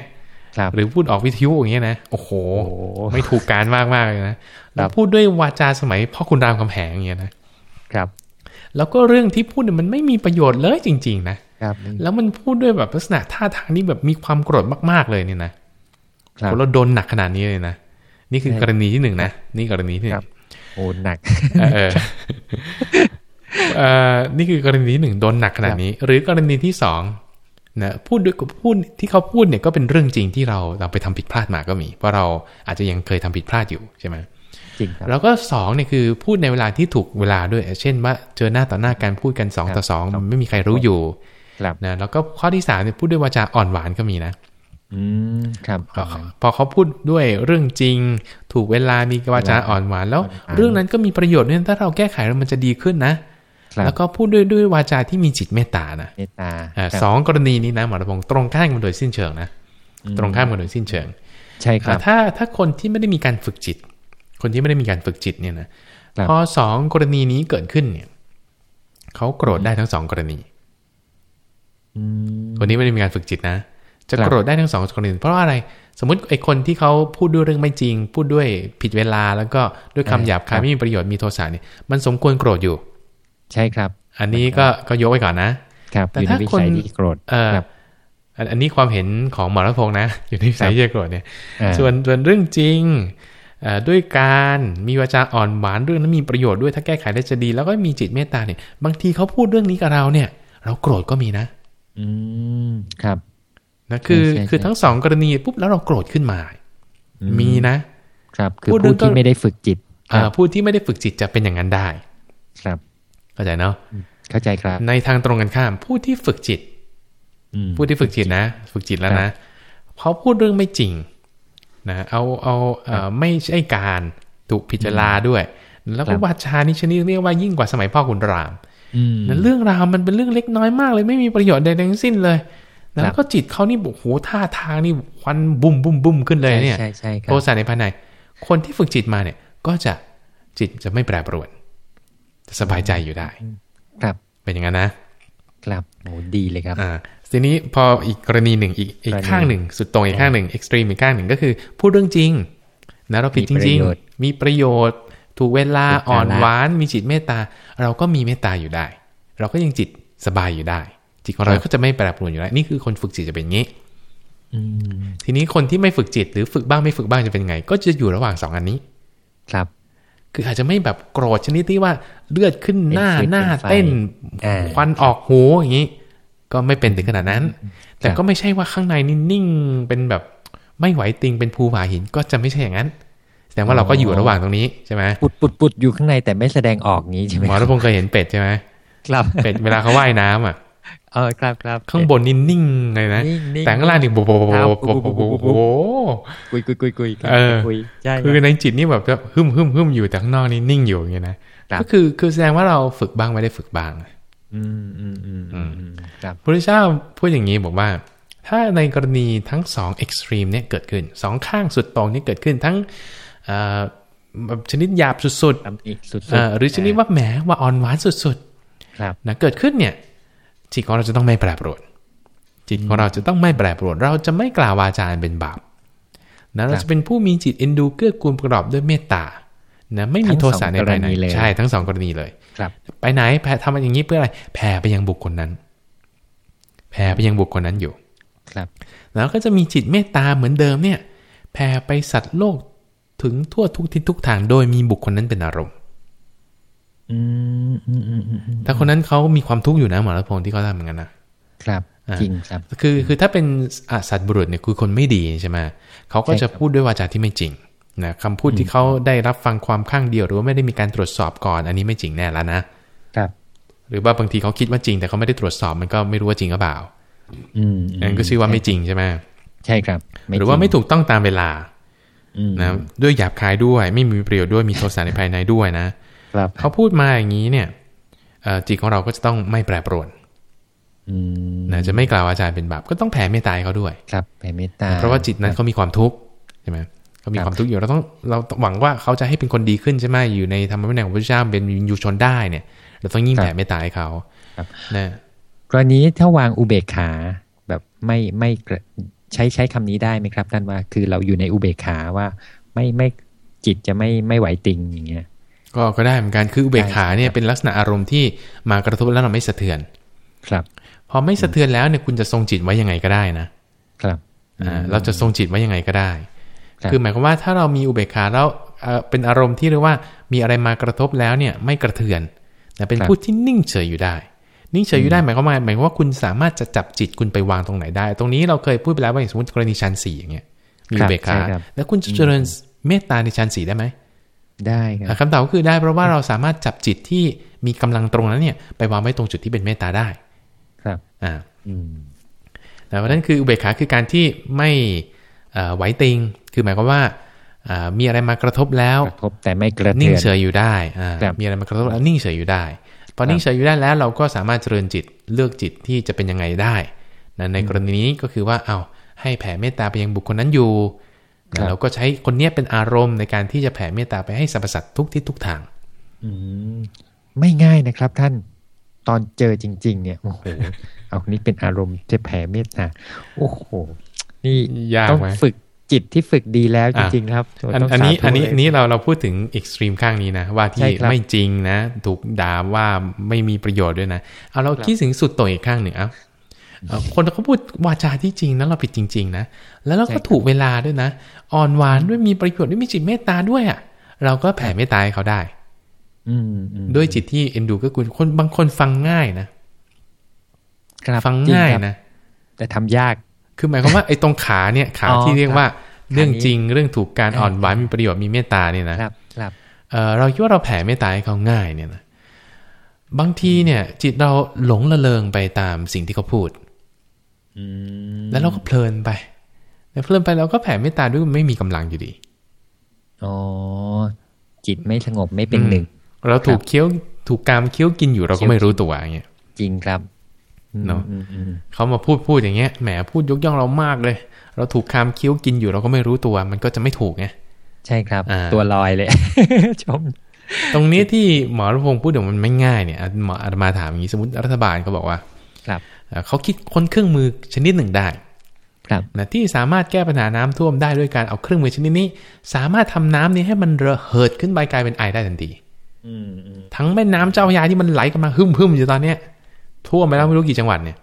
ครับหรือพูดออกวิทยุอย่างเงี้ยนะโอ้โหโอ้ไม่ถูกการมากมากๆเลยนะแล้วพูดด้วยวาจาสมัยพ่อคุณรามคำแหงอย่างเงี้ยนะครับ แล้วก็เรื่องที่พูดเนี่ยมันไม่มีประโยชน์เลยจริง ๆ นะครับแล้วมันพูดด้วยแบบลักษณะท่าทางที่แบบมีความโกรธมาก ๆเลยเนี่ยนะครับเราโดนหนักขนาดนี้เลยนะ นี่คือใช่กรณีที่หนึ่งนะ นี่กรณีที่หนึ่ครังบโอ้หนักเออเออเอ่อนี่คือกรณีที่หนึ่งโดนหนักขนาดนี้ หรือกรณีที่สองนะพูดด้วยพูดที่เขาพูดเนี่ยก็เป็นเรื่องจริงที่เราเราไปทำผิดพลาดมาก็มี เพราะเราอาจจะยังเคยทำผิดพลาดอยู่ใช่ไหมจริงครับแล้วก็สองเนี่ยคือพูดในเวลาที่ถูกเวลาด้วย เช่นว่าเจอหน้าต่อหน้าการพูดกันสองครับต่อสองครับมันไม่มีใครรู้อยู่ครับนะแล้วก็ข้อที่สามเนี่ยพูดด้วยวาจาอ่อนหวานก็มีนะ อืมครับพอพอเขาพูดด้วยเรื่องจริง ถูกเวลามีวาจาอ่อนหวานแล้วอ่อนหวานเรื่องนั้นก็มีประโยชน์เนี่ยถ้าเราแก้ไขแล้วมันจะดีขึ้นนะครับแล้วก็พูดด้วยด้วยวาจาที่มีจิตเมตตานะเมตตาอ่าครับสองกรณีนี้นะหมอระพงศ์ตรงข้ามกันโดยสิ้นเชิงนะตรงข้ามกันโดยสิ้นเชิง ใช่ครับอ่าถ้าถ้าคนที่ไม่ได้มีการฝึกจิต คนที่ไม่ได้มีการฝึกจิตเนี่ยนะครับพอสองกรณีนี้เกิดขึ้นเนี่ยเขาโกรธได้ทั้งสองกรณีอืมคนนี้ไม่ได้มีการฝึกจิตนะ จะครับโกรธได้ทั้งสองกรณีเพราะว่าอะไรสมมติไอ้คนที่เขาพูดด้วยเรื่องไม่จริง พูดด้วยผิดเวลาแล้วก็ด้วยคำหยาบคายไม่มีประโยชน์มีโทสะเนี่ยมันสมควรโกรธอยู่ ใช่ครับ อันนี้ก็ก็ยกไว้ก่อนนะครับแต่อยู่ในถ้าวิคนสัยที่โกรธเออครับอันอันนี้ความเห็นของหมอรัตพงศ์นะ อยู่ในสายครับเยโกรธเนี่ยอ่าส่วนส่วนเรื่องจริงเอ่อด้วยการมีวาจาอ่อนหวานเรื่องนั้นมีประโยชน์ด้วยถ้าแก้ไขได้จะดี แล้วก็มีจิตเมตตาเนี่ย บางทีเขาพูดเรื่องนี้กับเราเนี่ย เราโกรธก็มีนะ อืมครับ นะคือใช่ใช่คือทั้งสองกรณีปุ๊บแล้วเราโกรธขึ้นมา มีนะ ครับ คือพูดเรื่ผู้องที่ก็ไม่ได้ฝึกจิตคอ่ารับผู้ที่ไม่ได้ฝึกจิตจะเป็นอย่างนั้นได้ ครับเข้าใจเนาะเข้าใจครับ ในทางตรงกันข้าม ผู้ที่ฝึกจิตอืมผู้ที่ฝึกจิตนะ ฝึกจิตแล้วครันะบเขาพูดเรื่องไม่จริงนะเอาเอาเอ่อไม่ใช่การถูกผิดเวลาด้วย แล้วก็ครับวาจานี่ชนิดเรียกว่ายิ่งกว่าสมัยพ่อขุนรามอืมนะเรื่องราวมันเป็นเรื่องเล็กน้อยมากเลยไม่มีประโยชน์ใดทั้งสิ้นเลยครับ แล้วก็จิตเขานี่โอ้โหท่าทางนี่ควันบุ้มบุ้มบุ้มขึ้นเลยเนี่ยใช่ใช่ครัโทสะในภายใน คนที่ฝึกจิตมาเนี่ย ก็จะจิตจะไม่แปรปรวนจะสบายใจอยู่ได้ ครับเป็นอย่างนั้นนะครับโอ้ดีเลยครับอ่าทีนี้พออีกกรณีหนึ่งอีกอีกกรณีข้างหนึ่ง สุดโต่งอีกข้างหนึ่ง extreme อีกข้างหนึ่งก็คือ พูดเรื่องจริงนะเราผิดจมีประริงโยชน์ๆมีประโยชน์ ถูกเวลาถูกกาลอ่อนหวาน มีจิตเมตตา เราก็มีเมตตาอยู่ได้ เราก็ยังจิตสบายอยู่ได้ จิตของเราก็จะไม่แปรปรวนอยู่ได้นี่คือคนฝึกจิตจะเป็นอย่างนี้อืมทีนี้คนที่ไม่ฝึกจิตหรือฝึกบ้างไม่ฝึกบ้างจะเป็นยังไง ก็จะอยู่ระหว่างสองอันนี้ ครับ คืออาจจะไม่แบบโกรธชนิดที่ว่าเลือดขึ้นหน้าเป็นฟืนหน้าเป็นไฟเต้นอ่าควันออกหูอย่างนี้ ก็ไม่เป็นถึงขนาดนั้น แต่ครับก็ไม่ใช่ว่าข้างในนี่นิ่งเป็นแบบไม่ไหวติงเป็นภูผาหินก็จะไม่ใช่อย่างนั้นแสดงว่าเราก็อยู่ระหว่างตรงนี้ใช่ไหมปุดปุดปุดอยู่ข้างในแต่ไม่แสดงออกงี้ใช่ไหมหมอรัพงศ์เคยเห็นเป็ดใช่ไหมครับเป็ดเวลาเขาว่ายน้ำอะ เออครับครับข้างบนนี่นิ่งเลยนะนิ่งนิ่งแต่ข้างล่างนี่โบโบโบครับโบโบโบโบคุยคุยคุยคุยครับเออคุยใช่คือในจิตนี่แบบจะหึมหึมหึมอยู่แต่ข้างนอกนี่นิ่งอยู่อย่างเงี้ยนะครับก็คือคือแสดงว่าเราฝึกบ้างไม่ได้ฝึกบ้างอืมอืมอืมอืมอืมครับพระพุทธเจ้าพูดอย่างนี้บอกว่า ถ้าในกรณีทั้งสองเอ็กซ์ตรีมเนี่ยเกิดขึ้นสองข้างสุดตรงนี้เกิดขึ้นทั้งเอ่อแบบชนิดหยาบสุดตำหนิสุดๆเอ่อหรือชนิดว่าแหมว่าอ่อนหวานสุดครับๆนะเกิดขึ้นเนี่ย จิตของเราจะต้องไม่แปรปรวน จิตของเราจะต้องไม่แปรปรวน เราจะไม่กล่าววาจาอันเป็นบาปนะเราจะเป็นผู้มีจิตเอ็นดูเกื้อกูลประกอบด้วยเมตตานะไม่มีโทสะในภายในทั้งสองกรณีเลยใช่ทั้งสองกรณีเลยครับ ไปไหนแผ่ทำอย่างนี้เพื่ออะไรแผ่ไปยังบุคคลนั้น แผ่ไปยังบุคคลนั้นอยู่ ครับ แล้วก็จะมีจิตเมตตาเหมือนเดิมเนี่ยแผ่ไปสัตว์โลกถึงทั่วทุกทิศทุกทางโดยมีบุคคลนั้นเป็นอารมณ์ อืมอืมอืมอืมอืมถ้าคนนั้นเขามีความทุกข์อยู่นะหมอรัตพงศ์ที่เขาทำเหมือนกันนะครับอ่าจริงครับ คือคือถ้าเป็นอะสัตว์บุรุษเนี่ยคือคนไม่ดีใช่ไหมเขาก็ใช่ครัจะบพูดด้วยวาจาที่ไม่จริงนะคำพูดที่เขาได้รับฟังความข้างเดียวหรือว่าไม่ได้มีการตรวจสอบก่อน อันนี้ไม่จริงแน่แล้วนะครับ หรือว่าบางทีเขาคิดว่าจริง แต่เขาไม่ได้ตรวจสอบมันก็ไม่รู้ว่าจริงหรือเปล่า อืมอันนั้นก็ชื่อว่าไม่จริงใช่ไหมใช่ครับ หรือว่าไม่ถูกต้องตามเวลาอืมนะด้วยหยาบคายด้วย ไม่มีประโยชน์ด้วยมีโทสะในภายในด้วยนะ ครับเขาพูดมาอย่างนี้เนี่ยเอ่อจิตของเราก็จะต้องไม่แปรปรวนอืมนะจะไม่กล่าววาจาเป็นบาปก็ต้องแผ่เมตตาให้เขาด้วย ครับแผ่เมตตา เพราะว่าจิตนั้นเขามีความทุกข์ใช่ไหมเขามีครับความทุกข์อยู่เราต้องเราหวังว่าเขาจะให้เป็นคนดีขึ้นใช่ไหมอยู่ในธรรมวินัยของพระเจ้าเป็นวิญญูชนได้เนี่ย เราต้องยิ่งแผ่เมตตาให้เขาครับนะกรณีถ้าวางอุเบกขาแบบไม่ไม่กระใช้ใช้คำนี้ได้ไหมครับท่านว่า คือเราอยู่ในอุเบกขาว่าไม่ไม่จิตจะไม่ไม่ไหวติงอย่างเงี้ย ก็ก็ได้เหมือนกันคืออุเบกขาเนี่ยได้ครับเป็นลักษณะอารมณ์ที่มากระทบแล้วเราไม่สะเทือน ครับ พอไม่สะเทือนแล้วเนี่ยคุณจะทรงจิตไว้ยังไงก็ได้นะครับอ่าเราจะทรงจิตไว้ยังไงก็ได้ครับคือหมายความว่าถ้าเรามีอุเบกขาแล้วเอ่อเป็นอารมณ์ที่เรียกว่ามีอะไรมากระทบแล้วเนี่ยไม่กระเทือนนะเป็นผู้ที่นิ่งเฉยอยู่ได้ นิ่งเฉยอยู่ได้หมายความว่าหมายความว่าคุณสามารถจะจับจิตคุณไปวางตรงไหนได้ ตรงนี้เราเคยพูดไปแล้วว่าอย่างสมมติกรณีชั้นสี่อย่างเงี้ยมีอุเบกขาใช่ครับแล้วคุณจะเจริญเมตตาในชั้นสี่ได้ไหม ได้คอะรับคำตอบก็คือได้เพราะว่าเราสามารถจับจิตที่มีกำลังตรงนั้นเนี่ยไปวางไว้ตรงจุดที่เป็นเมตตาได้ ครับอ่าอืมนะเพราะฉะนั้นคืออุเบกขาคือการที่ไม่เอ่อไหวติง คือหมายความว่าอ่ามีอะไรมากระทบแล้วกระทบแต่ไม่กระนิ่เทืงอนเฉยอยู่ได้อ่าครับมีอะไรมากระทบแล้วนิ่งเฉยอยู่ได้พอนิ่งเฉยอยู่ได้แล้วเราก็สามารถเจริญจิตเลือกจิตที่จะเป็นยังไงได้นะในกรณีนี้ก็คือว่าเอาให้แผ่เมตตาไปยังบุคคลนั้นอยู่ครับ เราก็ใช้คนเนี้ยเป็นอารมณ์ในการที่จะแผ่เมตตาไปให้สรรพสัตว์ทุกทิศทุกทาง อืมไม่ง่ายนะครับท่านตอนเจอจริง ๆ เนี่ยโอ้โหเอานี่เป็นอารมณ์จะแผ่เมตตาโอ้โห นี่ยากต้องไหมฝึกจิตที่ฝึกดีแล้วจอะริง ๆ ครับ อันต้องอันนี้สาธุอันนี้เลยอันนี้เราเราพูดถึงเอ็กซ์ตรีมข้างนี้นะ ว่าใช่ที่ครับไม่จริงนะ ถูกด่าว่าไม่มีประโยชน์ด้วยนะ เอาเราครับคิดถึงสุดโต่งอีกข้างหนึ่งเอะ คนเขาพูดวาจาที่จริงนะเราผิดจริง ๆ นะ แล้วเราก็ถูกเวลาด้วยนะ อ่อนหวานด้วยมีประโยชน์ด้วยมีจิตเมตตาด้วยอะ เราก็แผ่เมตตาให้เขาได้ อืมอืมด้วยจิตที่เอ็นดูก็คุณคนบางคนฟังง่ายนะครับฟังจริง่ายครับนะ แต่ทำยาก คือหมายความว่าไอ้ตรงขาเนี่ยขาอ๋อที่เรียกว่าครับเรื่องขานี้จริงเรื่องถูกการใช่อ่อนหวานมีประโยชน์มีเมตตาเนี่ยนะครับ ครับเอ่อเราคิดว่าเราแผ่เมตตาให้เขาง่ายเนี่ยนะบางทีเนี่ยจิตเราหลงละเลงไปตามสิ่งที่เขาพูดอืม แล้วเราก็เพลินไปแล้วเพลินไปเราก็แผ่เมตตาด้วยไม่มีกำลังอยู่ดีอ๋อจิตไม่สงบไม่เป็นหนึ่ง เราถูกเคี้ยวถูกกามเคี้ยวกินอยู่เราก็ไม่รู้ตัวอย่างเงี้ยจริงครับเนอะอืมอืมเขามาพูดพูดอย่างเงี้ยแหมพูดยกย่องเรามากเลย เราถูกคามเคี้ยวกินอยู่เราก็ไม่รู้ตัว มันก็จะไม่ถูกไงใช่ครับอ่าตัวลอยเลยชม ตรงนี้ที่หมอรพงศ์พูดเดี๋ยวมันไม่ง่ายเนี่ยอะหมออาตมาถามอย่างนี้สมมติรัฐบาลเขาบอกว่า ครับ เอ่อเขาคิดค้นเครื่องมือชนิดหนึ่งได้ครับนะที่สามารถแก้ปัญหาน้ำท่วมได้ด้วยการเอาเครื่องมือชนิดนี้ สามารถทำน้ำนี้ให้มันระเหิดขึ้นไปกลายเป็นไอได้ทันทีอืมอืมทั้งแม่น้ำเจ้าพระยาที่มันไหลกันมาหึ่มหึมๆอยู่ตอนเนี้ยท่วมไปแล้วไม่รู้กี่จังหวัดเนี่ย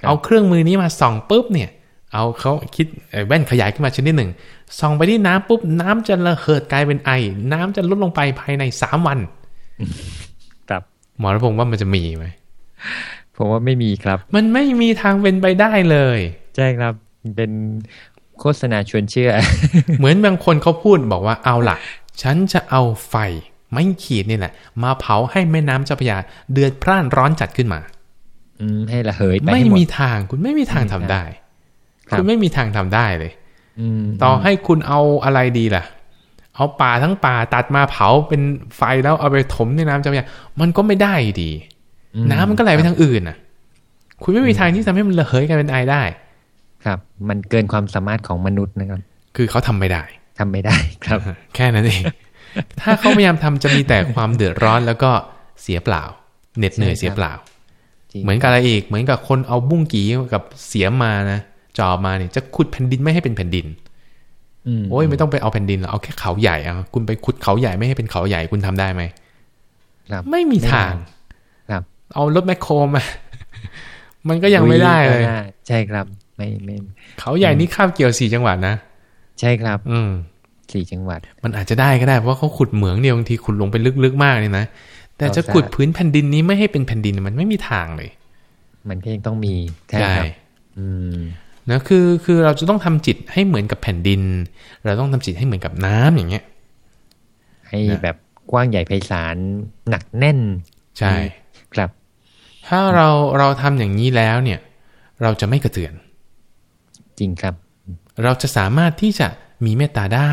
ครับเอาเครื่องมือนี้มาส่องปุ๊บเนี่ย เอาเขาคิดเอ่อแว่นขยายขึ้นมาชนิดหนึ่งส่องไปที่น้ำปุ๊บน้ำจะระเหิดกลายเป็นไอ น้ำจะลดลงไปภายในสามวัน ครับหมอรพงศ์ว่ามันจะมีไหม ผมว่าไม่มีครับ มันไม่มีทางเป็นไปได้เลย ใช่ครับ เป็นโฆษณาชวนเชื่อ เหมือนบางคนเขาพูดบอกว่าเอาล่ะ ฉันจะเอาไฟไม่ขีดนี่แหละ มาเผาให้แม่น้ำเจ้าพระยา เดือดพร่านร้อนจัดขึ้นมาอืมให้ระเหยไปไม่ให้หมดมีทางคุณไม่มีทางทำได้ครับคุณไม่มีทางทำได้เลยอืมต่อให้คุณเอาอะไรดีล่ะ เอาป่าทั้งป่าตัดมาเผาเป็นไฟแล้วเอาไปถมในน้ำเจ้าพระยามันก็ไม่ได้ดีอื น้ำมันก็ไหลไปทางอื่นน่ะ คุณไม่มีทางที่จะทำให้มันระเหยกลายเป็นไอได้ ครับ มันเกินความสามารถของมนุษย์นะครับ คือเขาทำไม่ได้ทำไม่ได้ครับ แค่นั้นเองถ้าเขาพยายามทำจะมีแต่ความเดือดร้อนแล้วก็เสียเปล่า เหน็ดเหนื่อยใช่ครับเสียเปล่าจริงเหมือนกับอะไรอีก เหมือนกับคนเอาบุ้งกีกับเสียมมานะจอบมาเนี่ยจะขุดแผ่นดินไม่ให้เป็นแผ่นดินมโอ้ยไม่ต้องไปเอาแผ่นดินหรอกเอาแค่เขาใหญ่อะคุณไปขุดเขาใหญ่ไม่ให้เป็นเขาใหญ่คุณทำได้ไหมครับไม่มีทางครับ เอารถแมคโครมา มันก็ยังไม่ได้เลยก็ด้ใช่ครับ ไม่ไม่เขาใหญ่นี่คาบเกี่ยวสี่จังหวัดนะ ใช่ครับ อืมสี่จังหวัด มันอาจจะได้ก็ได้ เพราะว่าเขาขุดเหมืองเนี่ยบางทีขุดลงไปลึกๆมากเลยนะ แต่จะเอาซะขุดพื้นแผ่นดินนี้ไม่ให้เป็นแผ่นดินมันไม่มีทางเลย มันก็ยังต้องมี ใช่ครับอืมนะคือคือเราจะต้องทำจิตให้เหมือนกับแผ่นดิน เราต้องทำจิตให้เหมือนกับน้ำอย่างเงี้ย ให้นะแบบกว้างใหญ่ไพศาลหนักแน่น ใช่ครับ ถ้าเราเราทำอย่างนี้แล้วเนี่ย เราจะไม่กระเตือน จริงครับ เราจะสามารถที่จะมีเมตตาได้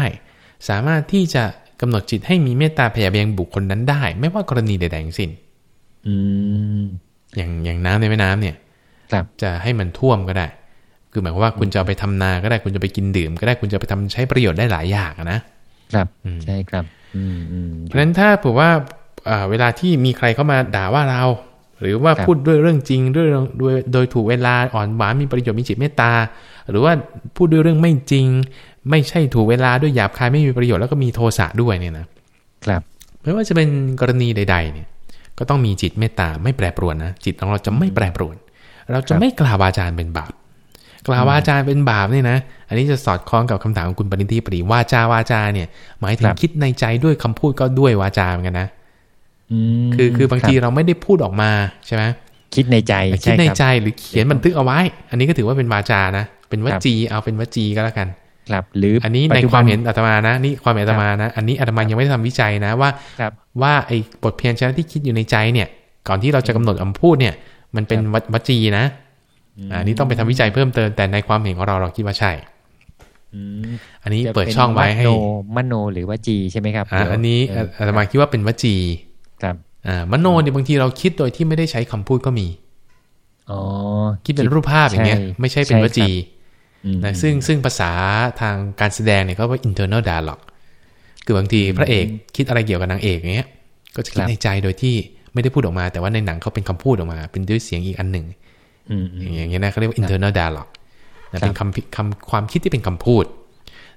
สามารถที่จะกำหนดจิตให้มีเมตตาแผ่ไปยังบุคคลนั้นได้ ไม่ว่ากรณีใดๆทั้งสิ้นอืมอย่างอย่างน้ำในแม่น้ำเนี่ยครับจะให้มันท่วมก็ได้ คือหมายความว่าคุณจะเอาไปทำนาก็ได้คุณจะไปกินดื่ม ก็ได้คุณจะไปทำใช้ประโยชน์ได้หลายอย่างอะนะครับอืมใช่ครับอืมอืมเพราะฉะนั้นถ้าผมว่าอ่าเวลาที่มีใครเข้ามาด่าว่าเรา หรือว่าครับพูดด้วยเรื่องจริงด้วยเรื่องด้วยโดยถูกเวลาอ่อนหวานมีประโยชน์มีจิตเมตตา หรือว่าพูดด้วยเรื่องไม่จริง ไม่ใช่ถูกเวลาด้วยหยาบคายไม่มีประโยชน์แล้วก็มีโทสะด้วยเนี่ยนะครับไม่ว่าจะเป็นกรณีใด ๆ เนี่ย ก็ต้องมีจิตเมตตาไม่แปรปรวนนะจิตของเราจะไม่แปรปรวน เราจะไม่กล่าววาจาเป็นบาปกล่าววาจาเป็นบาปเนี่ยนะ อันนี้จะสอดคล้องกับคำถามของคุณปรินทีปรีวาจาวาจาเนี่ย หมายถึคงรับคิดในใจด้วยคำพูดก็ด้วยวาจาเหมือนกันนะอืม คือคือบางทีรับเราไม่ได้พูดออกมาใช่ไหมคิดในใจคิดในครับใจหรือเขียนบันทึกเอาไว้ อันนี้ก็ถือว่าเป็นวาจานะ เป็นวจีเอาเป็นวจีก็แล้วกัน ครับ หรืออัอันนี้ในความเห็นอาตมานะ นี่ความเห็นอาตมานะ อันนี้อาตมายังไม่ได้ทำวิจัยนะว่าครับว่าไอ้บทเพียรชนะที่คิดอยู่ในใจเนี่ย ก่อนที่เราจะกำหนดคำพูดเนี่ย มันเป็นววจีนะอ่าอันนี้ต้องไปทำวิจัยเพิ่มเติมแต่ในความเห็นของเราเราคิดว่าใช่อืมอันนี้จะเปิดช่องไว้ให้มโนมโนหรือว่าจีใช่ไหมครับอ่าอันนี้เอาตมาคิดว่าเป็นวจี ครับอ่ามโนเนี่ยบางทีเราคิดโดยที่ไม่ได้ใช้คำพูดก็มีอ๋อคิดเป็นรูปภาพอย่างเงี้ยใช่ไม่ใช่เป็นใช่วจีครับอืมนะซึ่งซึ่งภาษาทางการแสดงเนี่ยเขาว่า internal dialogue คือบางทีพระเอกคิดอะไรเกี่ยวกับนางเอกอย่างเงี้ย ก็จะคิดครับในใจโดยที่ไม่ได้พูดออกมา แต่ว่าในหนังเขาเป็นคำพูดออกมา เป็นด้วยเสียงอีกอันหนึ่งอืมอืมอย่างเงี้ยนะเขาเรียกว่า internal dialogue นะเป็นคำคำความคิดที่เป็นคำพูด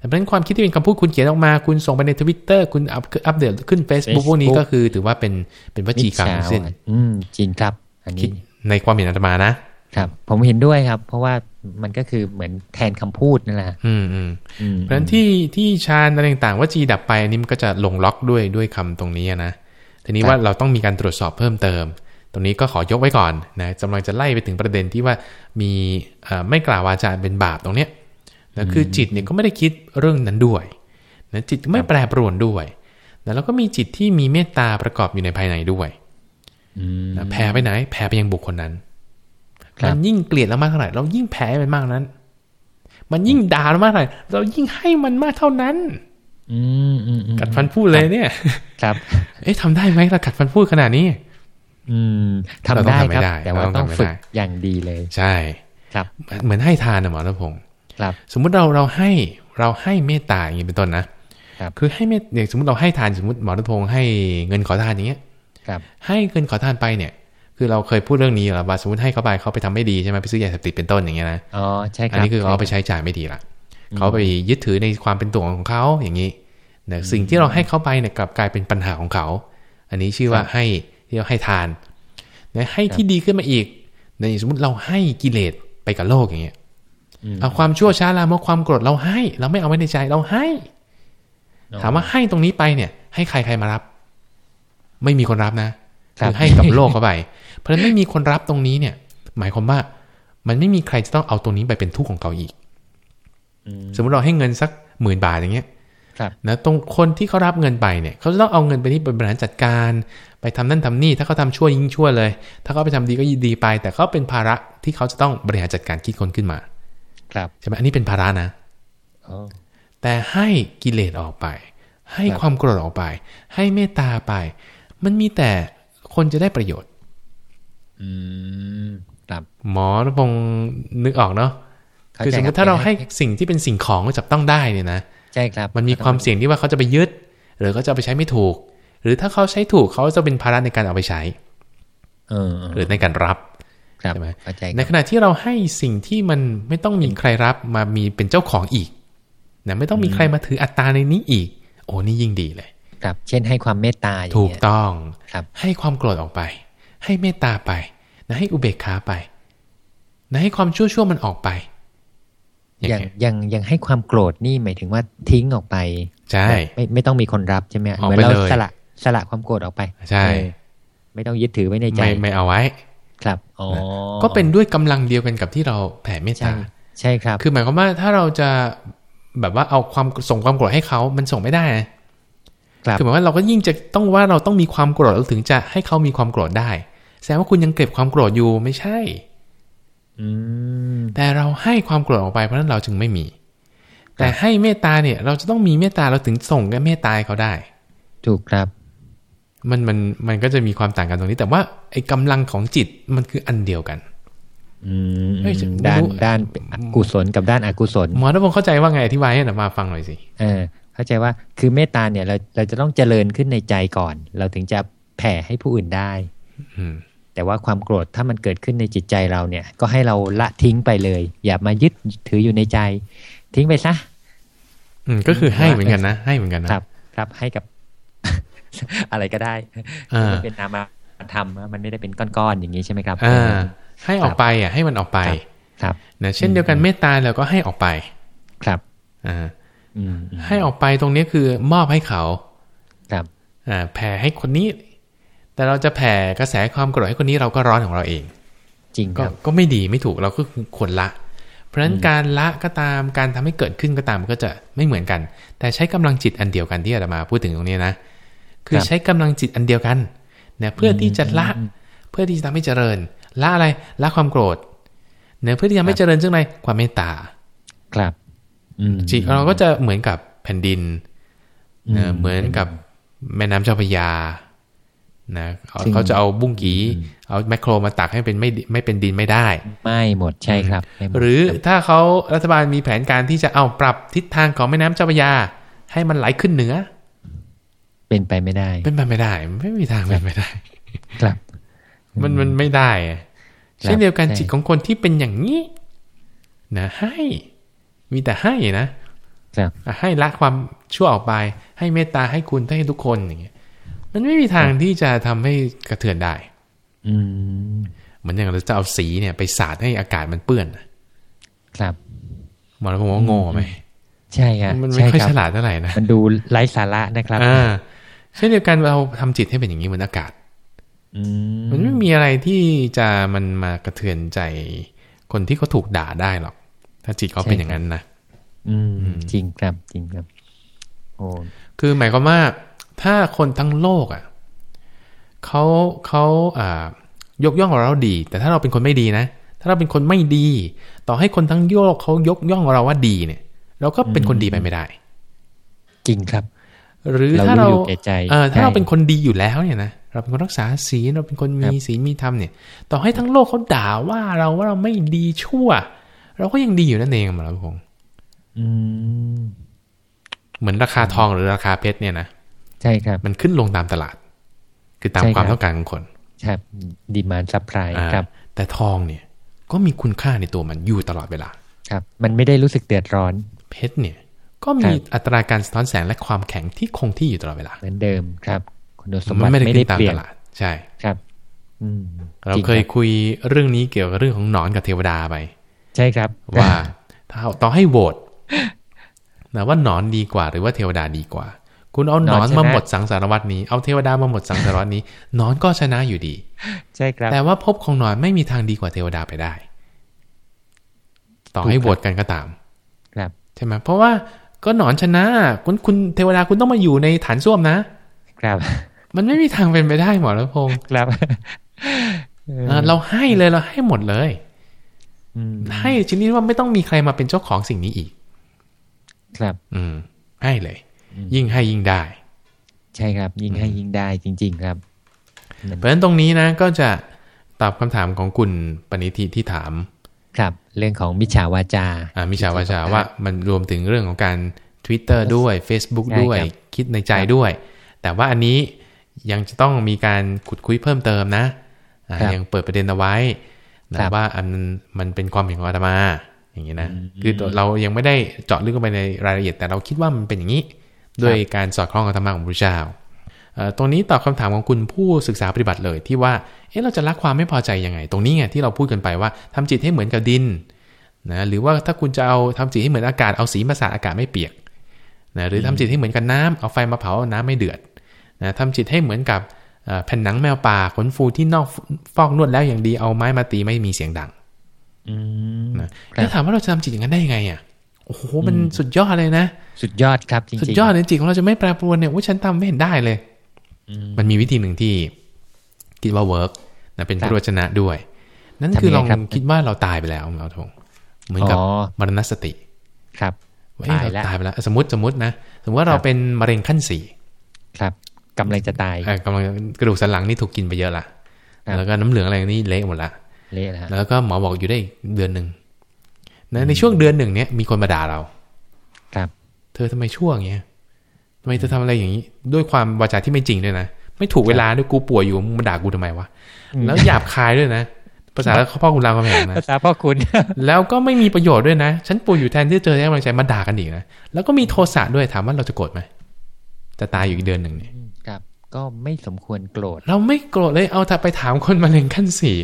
แต่เพราะฉะนั้นความคิดที่เป็นคำพูดคุณเขียนออกมา คุณส่งไปในทวิตเตอร์คุณอัพอัปเดตขึ้น Facebook พวกนี้ก็คือถือว่าเป็นเป็นวจีกรรมทั้งสิ้นอืมจริงครับ อันคินี้ดในความเห็นอาตมานะครับ ผมเห็นด้วยครับ เพราะว่ามันก็คือเหมือนแทนคำพูดนั่นแหละอืมอืมอืมเพราะฉะนั้นที่ที่ฌานอะไรต่างๆว่าจีดับไปอันนี้มันก็จะลงล็อกด้วยด้วยคำตรงนี้อะนะทีนี้ว่าเราต้องมีการตรวจสอบเพิ่มเติม ตรงนี้ก็ขอยกไว้ก่อนนะกำลังจะไล่ไปถึงประเด็นที่ว่ามีเอ่อไม่กล่าววาจาเป็นบาปตรงเนี้ย นะคือจิตเนี่ยก็ไม่ได้คิดเรื่องนั้นด้วยนะจิตไม่แปรปรวนด้วยนะแล้วก็มีจิตที่มีเมตตาประกอบอยู่ในภายในด้วยอืมนะแผ่ไปไหน แผ่ไปยังบุคคลนั้นครับมันยิ่งเกลียดเรามากเท่าไหร่เรายิ่งแผ่ให้มันมากนั้น มันยิ่งด่าเรามากเท่าไหร่เรายิ่งให้มันมากเท่านั้น อืมอืมอืมกัดฟันพูดเลยเนี่ย ครับ เอ๊ะทำได้ไหมเรากัดฟันพูดขนาดนี้ อืมเราทำต้องได้ทำให้ครับได้แต่ว่าเราต้ต้อองงทำให้ฝึกได้อย่างดีเลย ใช่ ครับ เหมือนให้ทานนะหมอรัพงศ์ครับ สมมุติเราเราให้เราให้เมตตาอย่างนี้เป็นต้นนะครับคือให้เมตอย่างสมมติเราให้ทานสมมติหมอรัพงศ์ให้เงินขอทานอย่างเงี้ยครับให้เงินขอทานไปเนี่ย คือเราเคยพูดเรื่องนี้แล้วว่าสมมติให้เขาไปเขาไปทำไม่ดีใช่ไหมไปซื้อยาเสพติดเป็นต้นอย่างเงี้ยนะอ๋อใช่ครับอันนี้คือเขาเอาไปใช่ใช้จ่ายไม่ดีละเขาไปยึดถือในความเป็นตัวของเขาอย่างนี้นะสิ่งที่เราให้เขาไปเนี่ยกลับกลายเป็นปัญหาของเขา อันนี้ชื่อว่าให้ที่เราให้ทานนะให้ที่ดีขึ้นมาอีกในสมมติเราให้กิเลสไปกับโลกอย่างเงี้ยอืม เอาความชั่วช้าลามกความโกรธเราให้ เราไม่เอาไว้ในใจเราให้ ถามว่าให้ตรงนี้ไปเนี่ย ให้ใครใครมารับ ไม่มีคนรับนะครับคือให้กับโลกเข้าไป เพราะฉะนั้นไม่มีคนรับตรงนี้เนี่ย หมายความว่า มันไม่มีใครจะต้องเอาตรงนี้ไปเป็นทุกข์ของเขาอีกอืมสมมติเราให้เงินสักหมื่นบาทอย่างเงี้ยครับนะตรงคนที่เขารับเงินไปเนี่ย เขาจะต้องเอาเงินไปที่บริหารจัดการ ไปทำนั่นทำนี่ถ้าเขาทำชั่วยิ่งชั่วเลย ถ้าเขาไปทำดีก็ยิ่งดีไป แต่เขาเป็นภาระที่เขาจะต้องบริหารจัดการคิดคนขึ้นมา ครับใช่ไหมอันนี้เป็นภาระนะอ๋อแต่ให้กิเลสออกไป ให้ครับความโกรธออกไป ให้เมตตาไป มันมีแต่คนจะได้ประโยชน์ อืมครับหมอณพงศ์นึกออกเนาะเข้คือใจสมมคติถ้าเราให้ให้สิ่งที่เป็นสิ่งของก็จับต้องได้เนี่ยนะใช่ครับ มันมีความเสี่ยงที่ว่าเขาจะไปยึด หรือเขาจะเอาไปใช้ไม่ถูก หรือถ้าเขาใช้ถูกเขาจะเป็นภาระในการเอาไปใช้เออเออหรือในการรับครับ ใช่ไหมเข้าใจในขณะที่เราให้สิ่งที่มันไม่ต้องมีใครรับมามีเป็นเจ้าของอีกนะไม่ต้องมีใครมาถืออัตตาในนี้อีก โอ้นี่ยิ่งดีเลย ครับ เช่นให้ความเมตตาอย่างถูกเงี้ยต้องครับให้ความโกรธออกไป ให้เมตตาไปนะให้อุเบกขาไปนะให้ความชั่วชั่วๆมันออกไป อย่างเงี้อย่างอย่างให้ความโกรธนี่หมายถึงว่าทิ้งออกไป ใช่แบบไม่ไม่ต้องมีคนรับใช่ไหมออกเหมือนไปเราเลยสละสละความโกรธออกไป ใช่เออไม่ต้องยึดถือไว้ในใจ ไม่ไม่เอาไว้ ครับอ๋อก็เป็นด้วยกำลังเดียวกันกับที่เราแผ่เมตใช่ตาใช่ครับ คือหมายความว่าถ้าเราจะแบบว่าเอาความส่งความโกรธให้เขามันส่งไม่ได้นะครับคือหมายว่าเราก็ยิ่งจะต้องว่าเราต้องมีความโกรธเราถึงจะให้เขามีความโกรธได้ แสดงว่าคุณยังเก็บความโกรธอยู่ไม่ใช่ อืมแต่เราให้ความโกรธออกไปเพราะฉะนั้นเราจึงไม่มี แต่ให้เมตตาเนี่ย เราจะต้องมีเมตตาเราถึงส่งกับเมตตาให้เขาได้ ถูกครับ มันมันมันก็จะมีความต่างกันตรงนี้ แต่ว่าไอ้กำลังของจิตมันคืออันเดียวกันอืมเอ้ยจะด้านไม่รู้ด้านกุศลกับด้านอกุศลหมอทพงศ์เข้าใจว่าไงอธิบายให้หน่อยมาฟังหน่อยสิเออเข้าใจว่าคือเมตตาเนี่ยเราเราจะต้องเจริญขึ้นในใจก่อน เราถึงจะแผ่ให้ผู้อื่นได้ อืมแต่ว่าความโกรธถ้ามันเกิดขึ้นในจิตใจเราเนี่ย ก็ให้เราละทิ้งไปเลย อย่ามายึดถืออยู่ในใจ ทิ้งไปซะอืมก็คือให้เหมือนกันนะ ให้เหมือนกันนะครับ ครับให้กับ อะไรก็ได้อ่ามันเป็นนามธรรมมันไม่ได้เป็นก้อนๆอย่างนี้ใช่ไหมครับอ่าให้ออกไปอะให้มันออกไปครับนะเช่นเดียวกันเมตตาเราก็ให้ออกไป ครับอ่าอืมให้ออกไปตรงนี้คือมอบให้เขาครับอ่าแผ่ให้คนนี้ แต่เราจะแผ่กระแสความโกรธให้คนนี้เราก็ร้อนของเราเอง จริงคก็รับก็ไม่ดีไม่ถูกเราก็คือควรละ เพราะฉะนั้นการละก็ตามการทำให้เกิดขึ้นก็ตามมันก็จะไม่เหมือนกัน แต่ใช้กำลังจิตอันเดียวกันที่อาตมาพูดถึงตรงนี้นะ คือครับใช้กำลังจิตอันเดียวกันเนี่ยเพื่อที่จะละเพื่อที่จะทำให้เจริญ ละอะไรละความโกรธเนี่ยเพื่อที่จะไม่เจริญซึ่งอะไรความเมตตา ครับอืมจิตเราก็จะเหมือนกับแผ่นดินเนอะเหมือนกับแม่น้ำเจ้าพระยานะเขาซึ่งเขาจะเอาบุ้งกีเอาแมคโครมาตักให้เป็นไม่ไม่เป็นดินไม่ได้ ไม่หมดใช่ครับไม่หมดหรือถ้าเขารัฐบาลมีแผนการที่จะเอาปรับทิศทางของแม่น้ำเจ้าพระยา ให้มันไหลขึ้นเหนือ เป็นไปไม่ได้ เป็นไปไม่ได้ ไม่มีทางเป็นไปได้ ครับ มันมันไม่ได้อะครับเช่นเดียวกันใช่จิตของคนที่เป็นอย่างนี้นะให้ มีแต่ให้นะครับอะให้ละความชั่วออกไป ให้เมตตาให้คุณให้ทุกคนอย่างเงี้ย มันไม่มีทางที่จะทำให้กระเทือนได้ อืมเหมือนอย่างเราจะเอาสีเนี่ย ไปสาดให้อากาศมันเปื้อนน่ะครับหมอแล้วผมว่าโง่ไหมใช่ครับมันไม่ใช่ค่อยครับฉลาดเท่าไหร่นะมันดูไร้สาระนะครับอ่า เช่นเดียวกันเราทำจิตให้เป็นอย่างนี้เหมือนอากาศอืมมันไม่มีอะไรที่จะมันมากระเทือนใจคนที่เขาถูกด่าได้หรอก ถ้าจิตเขาเป็นอย่างนั้นนะอืมจริงครับจริงครับโอ้คือหมายความว่าถ้าคนทั้งโลกอะเขาเขาอ่ายกย่องเราดี แต่ถ้าเราเป็นคนไม่ดีนะ ถ้าเราเป็นคนไม่ดี ต่อให้คนทั้งโลกเขายกย่องเราว่าดีเนี่ย เราก็เป็นคนดีไปไม่ได้ จริงครับ หรือเราถ้ารู้เราอยู่แก่ใจเออถ้าเราใช่เป็นคนดีอยู่แล้วเนี่ยนะเราเป็นคนรักษาศีลเราเป็นคนมีครับศีลมีธรรมเนี่ย ต่อให้ทั้งโลกเขาด่าว่าเราว่าเราไม่ดีชั่ว เราก็ยังดีอยู่นั่นเองหมอณัฐพงศ์อืมเหมือนราคาทองหรือราคาเพชรเนี่ยนะใช่ครับ มันขึ้นลงตามตลาด คือตามใช่ความครับต้องการของคนครับ demand supply อ่าครับ แต่ทองเนี่ย ก็มีคุณค่าในตัวมันอยู่ตลอดเวลา ครับ มันไม่ได้รู้สึกเดือดร้อน เพชรเนี่ย ก็มีครับอัตราการสะท้อนแสงและความแข็งที่คงที่อยู่ตลอดเวลาเหมือนเดิมครับคุณสมบัติมันติไม่ได้เปลี่ยนไม่ได้ขึ้นตามตลาดใช่ครับอืมเราจงเคยรับคุยเรื่องนี้เกี่ยวกับเรื่องของหนอนกับเทวดาไป ใช่ครับ ว่าถ้าต่อให้โหวตนะว่าหนอนดีกว่า หรือว่าเทวดาดีกว่า คุณเอาหนอนมาหมดสังสารวัตนี้เอาเทวดามาหมดสังสารวัตนี้หนอนก็ชนะอยู่ดี ใช่ครับ แต่ว่าภพของหนอนไม่มีทางดีกว่าเทวดาไปได้ ต่อให้ถูกครับโหวตกันก็ตาม ครับใช่ไหมเพราะว่า ก็หนอนชนะ คุณคุณเทวดาคุณต้องมาอยู่ในฐานส้วมนะ ครับ มันไม่มีทางเป็นไปได้หมอรัพงศ์ครับเออเราให้เลยเราให้หมดเลยอืมให้ชนิดว่าไม่ต้องมีใครมาเป็นเจ้าของสิ่งนี้อีก ครับ อืม ให้เลย ยิ่งให้ยิ่งได้ ใช่ครับ ยิ่งให้ยิ่งได้จริง ๆ ครับ เพราะฉะนั้นตรงนี้นะ ก็จะตอบคำถามของคุณปณิธิที่ถาม ครับ เรื่องของมิจฉาวาจาอ่ามิชาวาจาว่ามันรวมถึงเรื่องของการ Twitter ด้วย Facebook ใช่ครับด้วย คิดในใจด้วย แต่ว่าอันนี้ยังจะต้องมีการขุดคุยเพิ่มเติมนะอ่าครับยังเปิดประเด็นเอาไว้นะครับว่าอันมันเป็นความเห็นของอาตมา อย่างนี้นะ คือเรายังไม่ได้เจาะลึกเข้าไปในรายละเอียด แต่เราคิดว่ามันเป็นอย่างนี้ ด้วยการสอดคล้องกับธรรมะของพระเจ้า ตรงนี้ตอบคาถามของคุณผู้ศึกษาปฏิบัติเลยที่ว่า เอ๊ะเราจะละความไม่พอใจยังไง ตรงนี้ไงที่เราพูดกันไปว่าทำจิตให้เหมือนกับดินนะหรือว่าถ้าคุณจะเอาทำจิตให้เหมือนอากาศเอาสีมาสาดอากาศไม่เปียกนะหรือทำจิตให้เหมือนกับน้ำเอาไฟมาเผาน้ำไม่เดือดนะทำจิตให้เหมือนกับแผ่นหนังแมวป่าขนฟูที่นอกฟอกนวดแล้วอย่างดีเอาไม้มาตีไม่มีเสียงดังนะแล้วถามว่าเราจะทำจิตอย่างนั้นได้ยังไงอะโอ้โหมันสุดยอดเลยนะ สุดยอดครับจริงๆสุดยอดเลยจิตของเราจะไม่แปรปรวนเนี่ยว่าฉันทำไม่เห็นได้เลย มันมีวิธีหนึ่งที่คิดว่าเวิร์กนะเป็นพระวจนะด้วย นั่นคือลองคิดว่าเราตายไปแล้วเราทงเหมือนกับมรณสติ ครับตายแล้วตายไปแล้ว สมมติสมมตินะสมมติว่าเราเป็นมะเร็งขั้นสี่ครับกำลังจะตายกำลังกระดูกสันหลังนี่ถูกกินไปเยอะละแล้วก็น้ำเหลืองอะไรนี่เละหมดละเละแล้วแล้วก็หมอบอกอยู่ได้เดือนหนึ่งนะในช่วงเดือนหนึ่งเนี้ยมีคนมาด่าเรา ครับ เธอทำไมช่วงเงี้ย ทำไมเธอทำอะไรอย่างนี้ ด้วยความวาจาที่ไม่จริงด้วยนะ ไม่ถูกเวลาด้วยกูป่วยอยู่มึงมาด่ากูทำไมวะ แล้วหยาบคายด้วยนะ ภาษาพ่อคุณรามคำแหงนะ ภาษาพ่อคุณ แล้วก็ไม่มีประโยชน์ด้วยนะ ฉันป่วยอยู่แทนที่จะเจอได้กำลังใจมาด่ากันอีกนะ แล้วก็มีโทสะด้วย ถามว่าเราจะโกรธไหม จะตายอยู่อีกเดือนหนึ่งเนี่ยครับ ก็ไม่สมควรโกรธ เราไม่โกรธเลย เอาถ้าไปถามคนมะเร็งขั้นสี่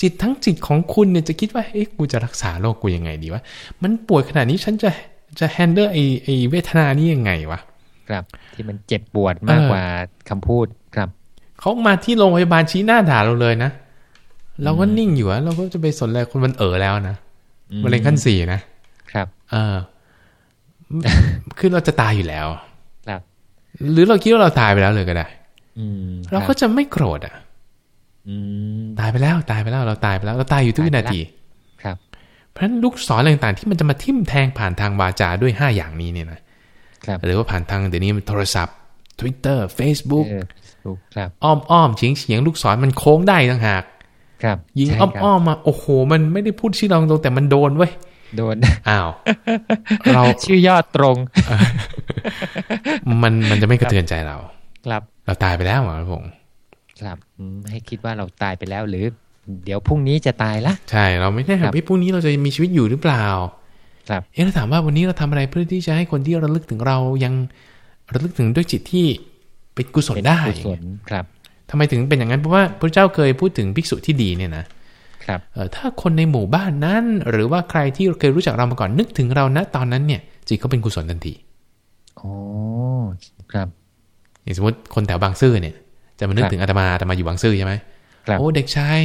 จิตทั้งจิตของคุณเนี่ยจะคิดว่า เอ๊ะ กูจะรักษาโรคกูยังไงดีวะ มันป่วยขนาดนี้ฉันจะจะแฮนเดิลไอไอเวทนานี้ยังไงวะ ครับ ที่มันเจ็บปวดมากกว่าคำพูดครับเขามาที่โรงพยาบาลชี้หน้าด่าเราเลยนะเราก็นิ่งอยู่อะเราก็จะไปสนอะไรคนมันเอ๋อแล้วนะมะเร็งขั้นสี่นะครับ เออคือเราจะตายอยู่แล้วครับ หรือเราคิดว่าเราตายไปแล้วเลยก็ได้ อืเราก็จะไม่โกรธอะตายไปแล้วตายไปแล้ว เราตายไปแล้ว เราตายอยู่ทุกวินาที ครับ เพราะฉะนั้นลูกศรอะไรต่างๆ ที่มันจะมาทิ่มแทงผ่านทางวาจาด้วยห้าอย่างนี้เนี่ยนะ หรือว่าผ่านทางเดี๋ยวนี้โทรศัพท์ Twitter Facebook อ้อมอ้อมเฉียงเฉียงลูกศรมันโค้งได้ต่างหากครับยิงอ้อมอ้อมมาโอ้โห มันไม่ได้พูดชื่อเราตรงแต่มันโดนเว้ยโดนอ้าว เราชื่อยอดตรง มันมันจะไม่กระเทือนใจเรา ครับ เราตายไปแล้วหรอผมครับให้คิดว่าเราตายไปแล้วหรือ เดี๋ยวพรุ่งนี้จะตายละใช่ เราไม่ได้ถามพี่พรุ่งนี้เราจะมีชีวิตอยู่หรือเปล่า ครับเอ๊ะเราถามว่าวันนี้เราทำอะไรเพื่อที่จะให้คนที่ระลึกถึงเรายังระลึกถึงด้วยจิตที่เป็นกุศลได้กุศลครับทำไมถึงเป็นอย่างนั้นเพราะว่าพระเจ้าเคยพูดถึงภิกษุที่ดีเนี่ยนะครับถ้าคนในหมู่บ้านนั้น หรือว่าใครที่เคยรู้จักเรามาก่อนนึกถึงเราณตอนนั้นเนี่ยจิตเขาเป็นกุศลทันทีโอ้ครับอย่างสมมติคนแถวบางซื่อเนี่ย จะมานึกถึงอาตมาอาตมาอยู่บางซื่อใช่ไหมโอ้เด็กชาย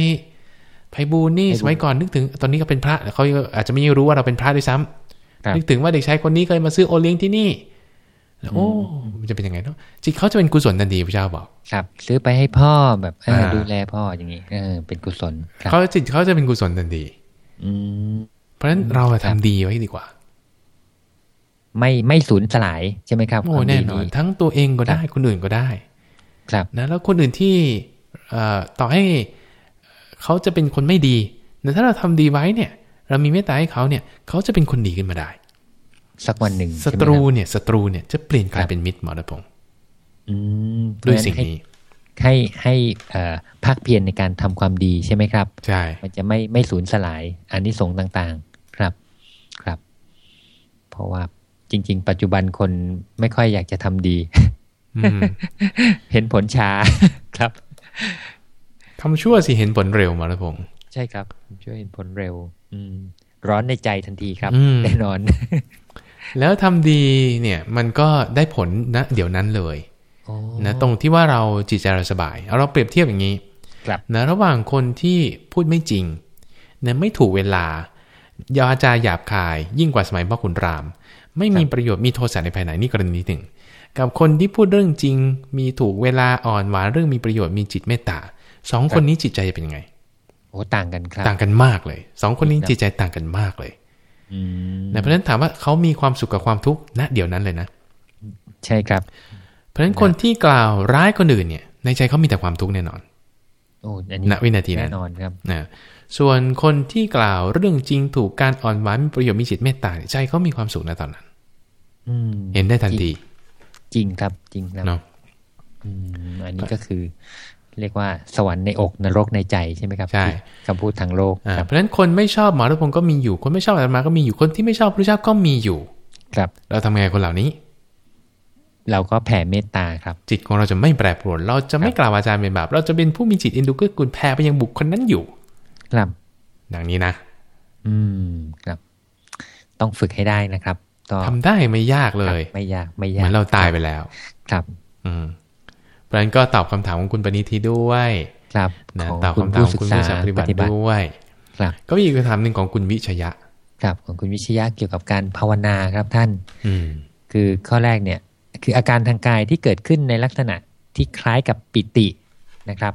ไพบูลนี่สมัยก่อนนึกถึง ตอนนี้ก็เป็นพระเขาอาจจะไม่รู้ว่าเราเป็นพระด้วยซ้ำนึกถึงว่าเด็กชายคนนี้เคยมาซื้อโอเลี้ยงที่นี่โอ้มันจะเป็นยังไงเนาะจิตเขาจะเป็นกุศลทันทีพระเจ้าบอก ครับ ซื้อไปให้พ่อแบบดูแลพ่ออย่างนี้เออเป็นกุศลเขาจิตเขาจะเป็นกุศลทันทีเพราะฉะนั้นเราทำดีไว้ดีกว่า ไม่ไม่สูญสลายใช่ไหมครับโอ้แน่นอนทั้งตัวเองก็ได้คนอื่นก็ได้ ครับนะแล้วคนอื่นที่ต่อให้ เขาจะเป็นคนไม่ดีแต่ถ้าเราทำดีไว้เนี่ย เรามีเมตตาให้เขาเนี่ยเขาจะเป็นคนดีขึ้นมาได้ สักวันหนึ่งศัตรูเนี่ยศัตรูเนี่ยจะเปลี่ยนกลายเป็นมิตรหมอระพงศ์ด้วยสิ่งนี้ให้ให้ภาคเพียรในการทำความดีใช่ไหมครับ ใช่ มันจะไม่ไม่สูญสลายอันนี้สงต่างๆ ครับ ครับ เพราะว่าจริง ๆ ปัจจุบันคนไม่ค่อยอยากจะทำดี เห็นผลช้าครับ ทำชั่วสิเห็นผลเร็วมาแล้วพงใช่ครับช่วยเห็นผลเร็ว อืม ร้อนในใจทันทีครับแน่นอน แล้วทำดีเนี่ย มันก็ได้ผลนะเดี๋ยวนั้นเลยนะตรงที่ว่าเราจิตใจเราสบายเอาเราเปรียบเทียบอย่างนี้นะระหว่างคนที่พูดไม่จริงนะไม่ถูกเวลายาจาหยาบคาย ยิ่งกว่าสมัยพ่อคุณราม ไม่มีประโยชน์มีโทษะในภายในนี่กรณีหนึ่ง กับคนที่พูดเรื่องจริง มีถูกเวลาอ่อนหวานเรื่องมีประโยชน์มีจิตเมตตา สองคนนี้จิตใจจะเป็นยังไงโอ้ต่างกันครับ ต่างกันมากเลยสองคนนี้จิตใจต่างกันมากเลยนะเพราะฉะนั้นถามว่าเขามีความสุขกับความทุกข์ณเดี๋ยวนั้นเลยนะ ใช่ครับ เพราะฉะนั้นคนที่กล่าวร้ายคนอื่นเนี่ย ในใจเขามีแต่ความทุกข์แน่นอนโอ้ณวินาทีนั้นแน่นอนครับนะส่วนคนที่กล่าวเรื่องจริงถูกการอ่อนหวานมีประโยชน์มีจิตเมตตาใจเขามีความสุขในตอนนั้นเห็นได้ทันที จริงครับจริงครับเนาะอันนี้ก็คือ เรียกว่าสวรรค์ในอกนรกในใจใช่ไหมครับใช่คำพูดทางโลกอ่าครับเพราะฉะนั้นคนไม่ชอบหมอรัตพงศ์ก็มีอยู่ คนไม่ชอบอาตมาก็มีอยู่คนที่ไม่ชอบพระเจ้าก็มีอยู่ ครับ เราทำไงคนเหล่านี้ เราก็แผ่เมตตาครับ จิตของเราจะไม่แปรปรวน เราจะไม่กล่าววาจาเป็นบาปเราจะเป็นผู้มีจิตเอ็นดูเกื้อกูลแผ่ไปยังบุคคลนั้นอยู่ ครับดังนี้นะ อืมครับ ต้องฝึกให้ได้นะครับก็ทำได้ไม่ยากเลย ไม่ยากไม่เหยากมือนเราตายไปแล้ว ครับ อืม เพราะฉะนั้นก็ตอบคำถามของคุณปณิธิด้วยครับนะของตอบคุณคำถามผู้ของศึกคุณษาวิชาปฏิบัติปฏิบัติด้วยครับก็มีอีกคำถามหนึ่งของคุณวิชยะ ครับ ของคุณวิชยะเกี่ยวกับการภาวนาครับท่าน อืมคือข้อแรกเนี่ย คืออาการทางกายที่เกิดขึ้นในลักษณะที่คล้ายกับปิตินะครับ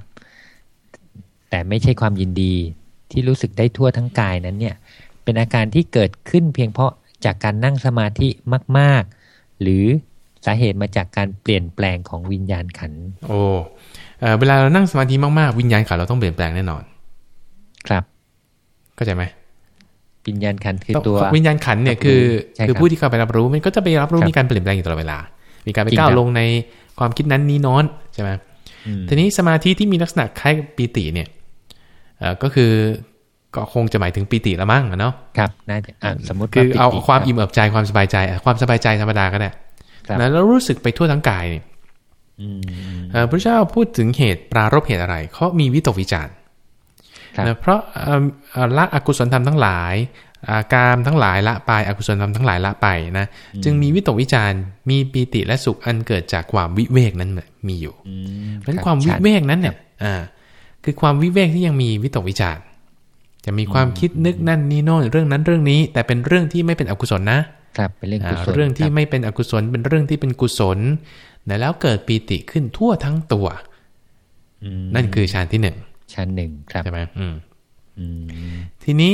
แต่ไม่ใช่ความยินดีที่รู้สึกได้ทั่วทั้งกายนั้นเนี่ย เป็นอาการที่เกิดขึ้นเพียงเพราะจากการนั่งสมาธิมาก ๆ หรือ สาเหตุมาจากการเปลี่ยนแปลงของวิญญาณขันธ์โอ้เอ่อเวลาเรานั่งสมาธิมากๆ วิญญาณขันธ์เราต้องเปลี่ยนแปลงแน่นอน ครับเข้าใจไหมวิญญาณขันธ์คือต้องตัววิญญาณขันธ์เนี่ยรับรู้คือใช่คือครับผู้ที่เข้าไปรับรู้มันก็จะไปรับรู้ครับมีการเปลี่ยนแปลงอยู่ตลอดเวลา มีการไปจริงก้าวครับลงในความคิดนั้นนี้โน้นใช่ไหมอืมทีนี้สมาธิที่มีลักษณะคล้ายกับปีติเนี่ยเอ่อก็คือก็คงจะหมายถึงปีติละมั้งอะเนาะครับน่าจะอะสมมติคือปิติเอาความรับอิ่มเอิบใจความสบายใจอะความสบายใจธรรมดาก็ได้ครับ นะแล้วรู้สึกไปทั่วทั้งกายเนี่ยอืมเอ่อพระเจ้าพูดถึงเหตุปรารบเหตุอะไรเขามีวิตกวิจารณ์ครับนะเพราะเอ่อเอ่อละอกุศลธรรมทั้งหลายอ่ากามทั้งหลายละไปอกุศลธรรมทั้งหลายละไปนะจึงมีวิตกวิจารณ์มีปีติและสุขอันเกิดจากความวิเวกนั้นมีอยู่อืมเพราะฉะนั้นรับความวิชัดเวกนั้นเนี่ยอ่าคือความวิเวกที่ยังมีวิตกวิจารณ์จะมีความคิดนึกนั่นนี่โน่นเรื่องนั้นเรื่องนี้ แต่เป็นเรื่องที่ไม่เป็นอกุศลนะ ครับเป็นเรื่องอ่ากุศลเรื่องที่คบไม่เป็นอกุศลเป็นเรื่องที่เป็นกุศลนะแล้วเกิดปีติขึ้นทั่วทั้งตัวอืมนั่นคือฌานที่หนึ่งชั้นหนึ่งครับใช่ไหมอืมอืมทีนี้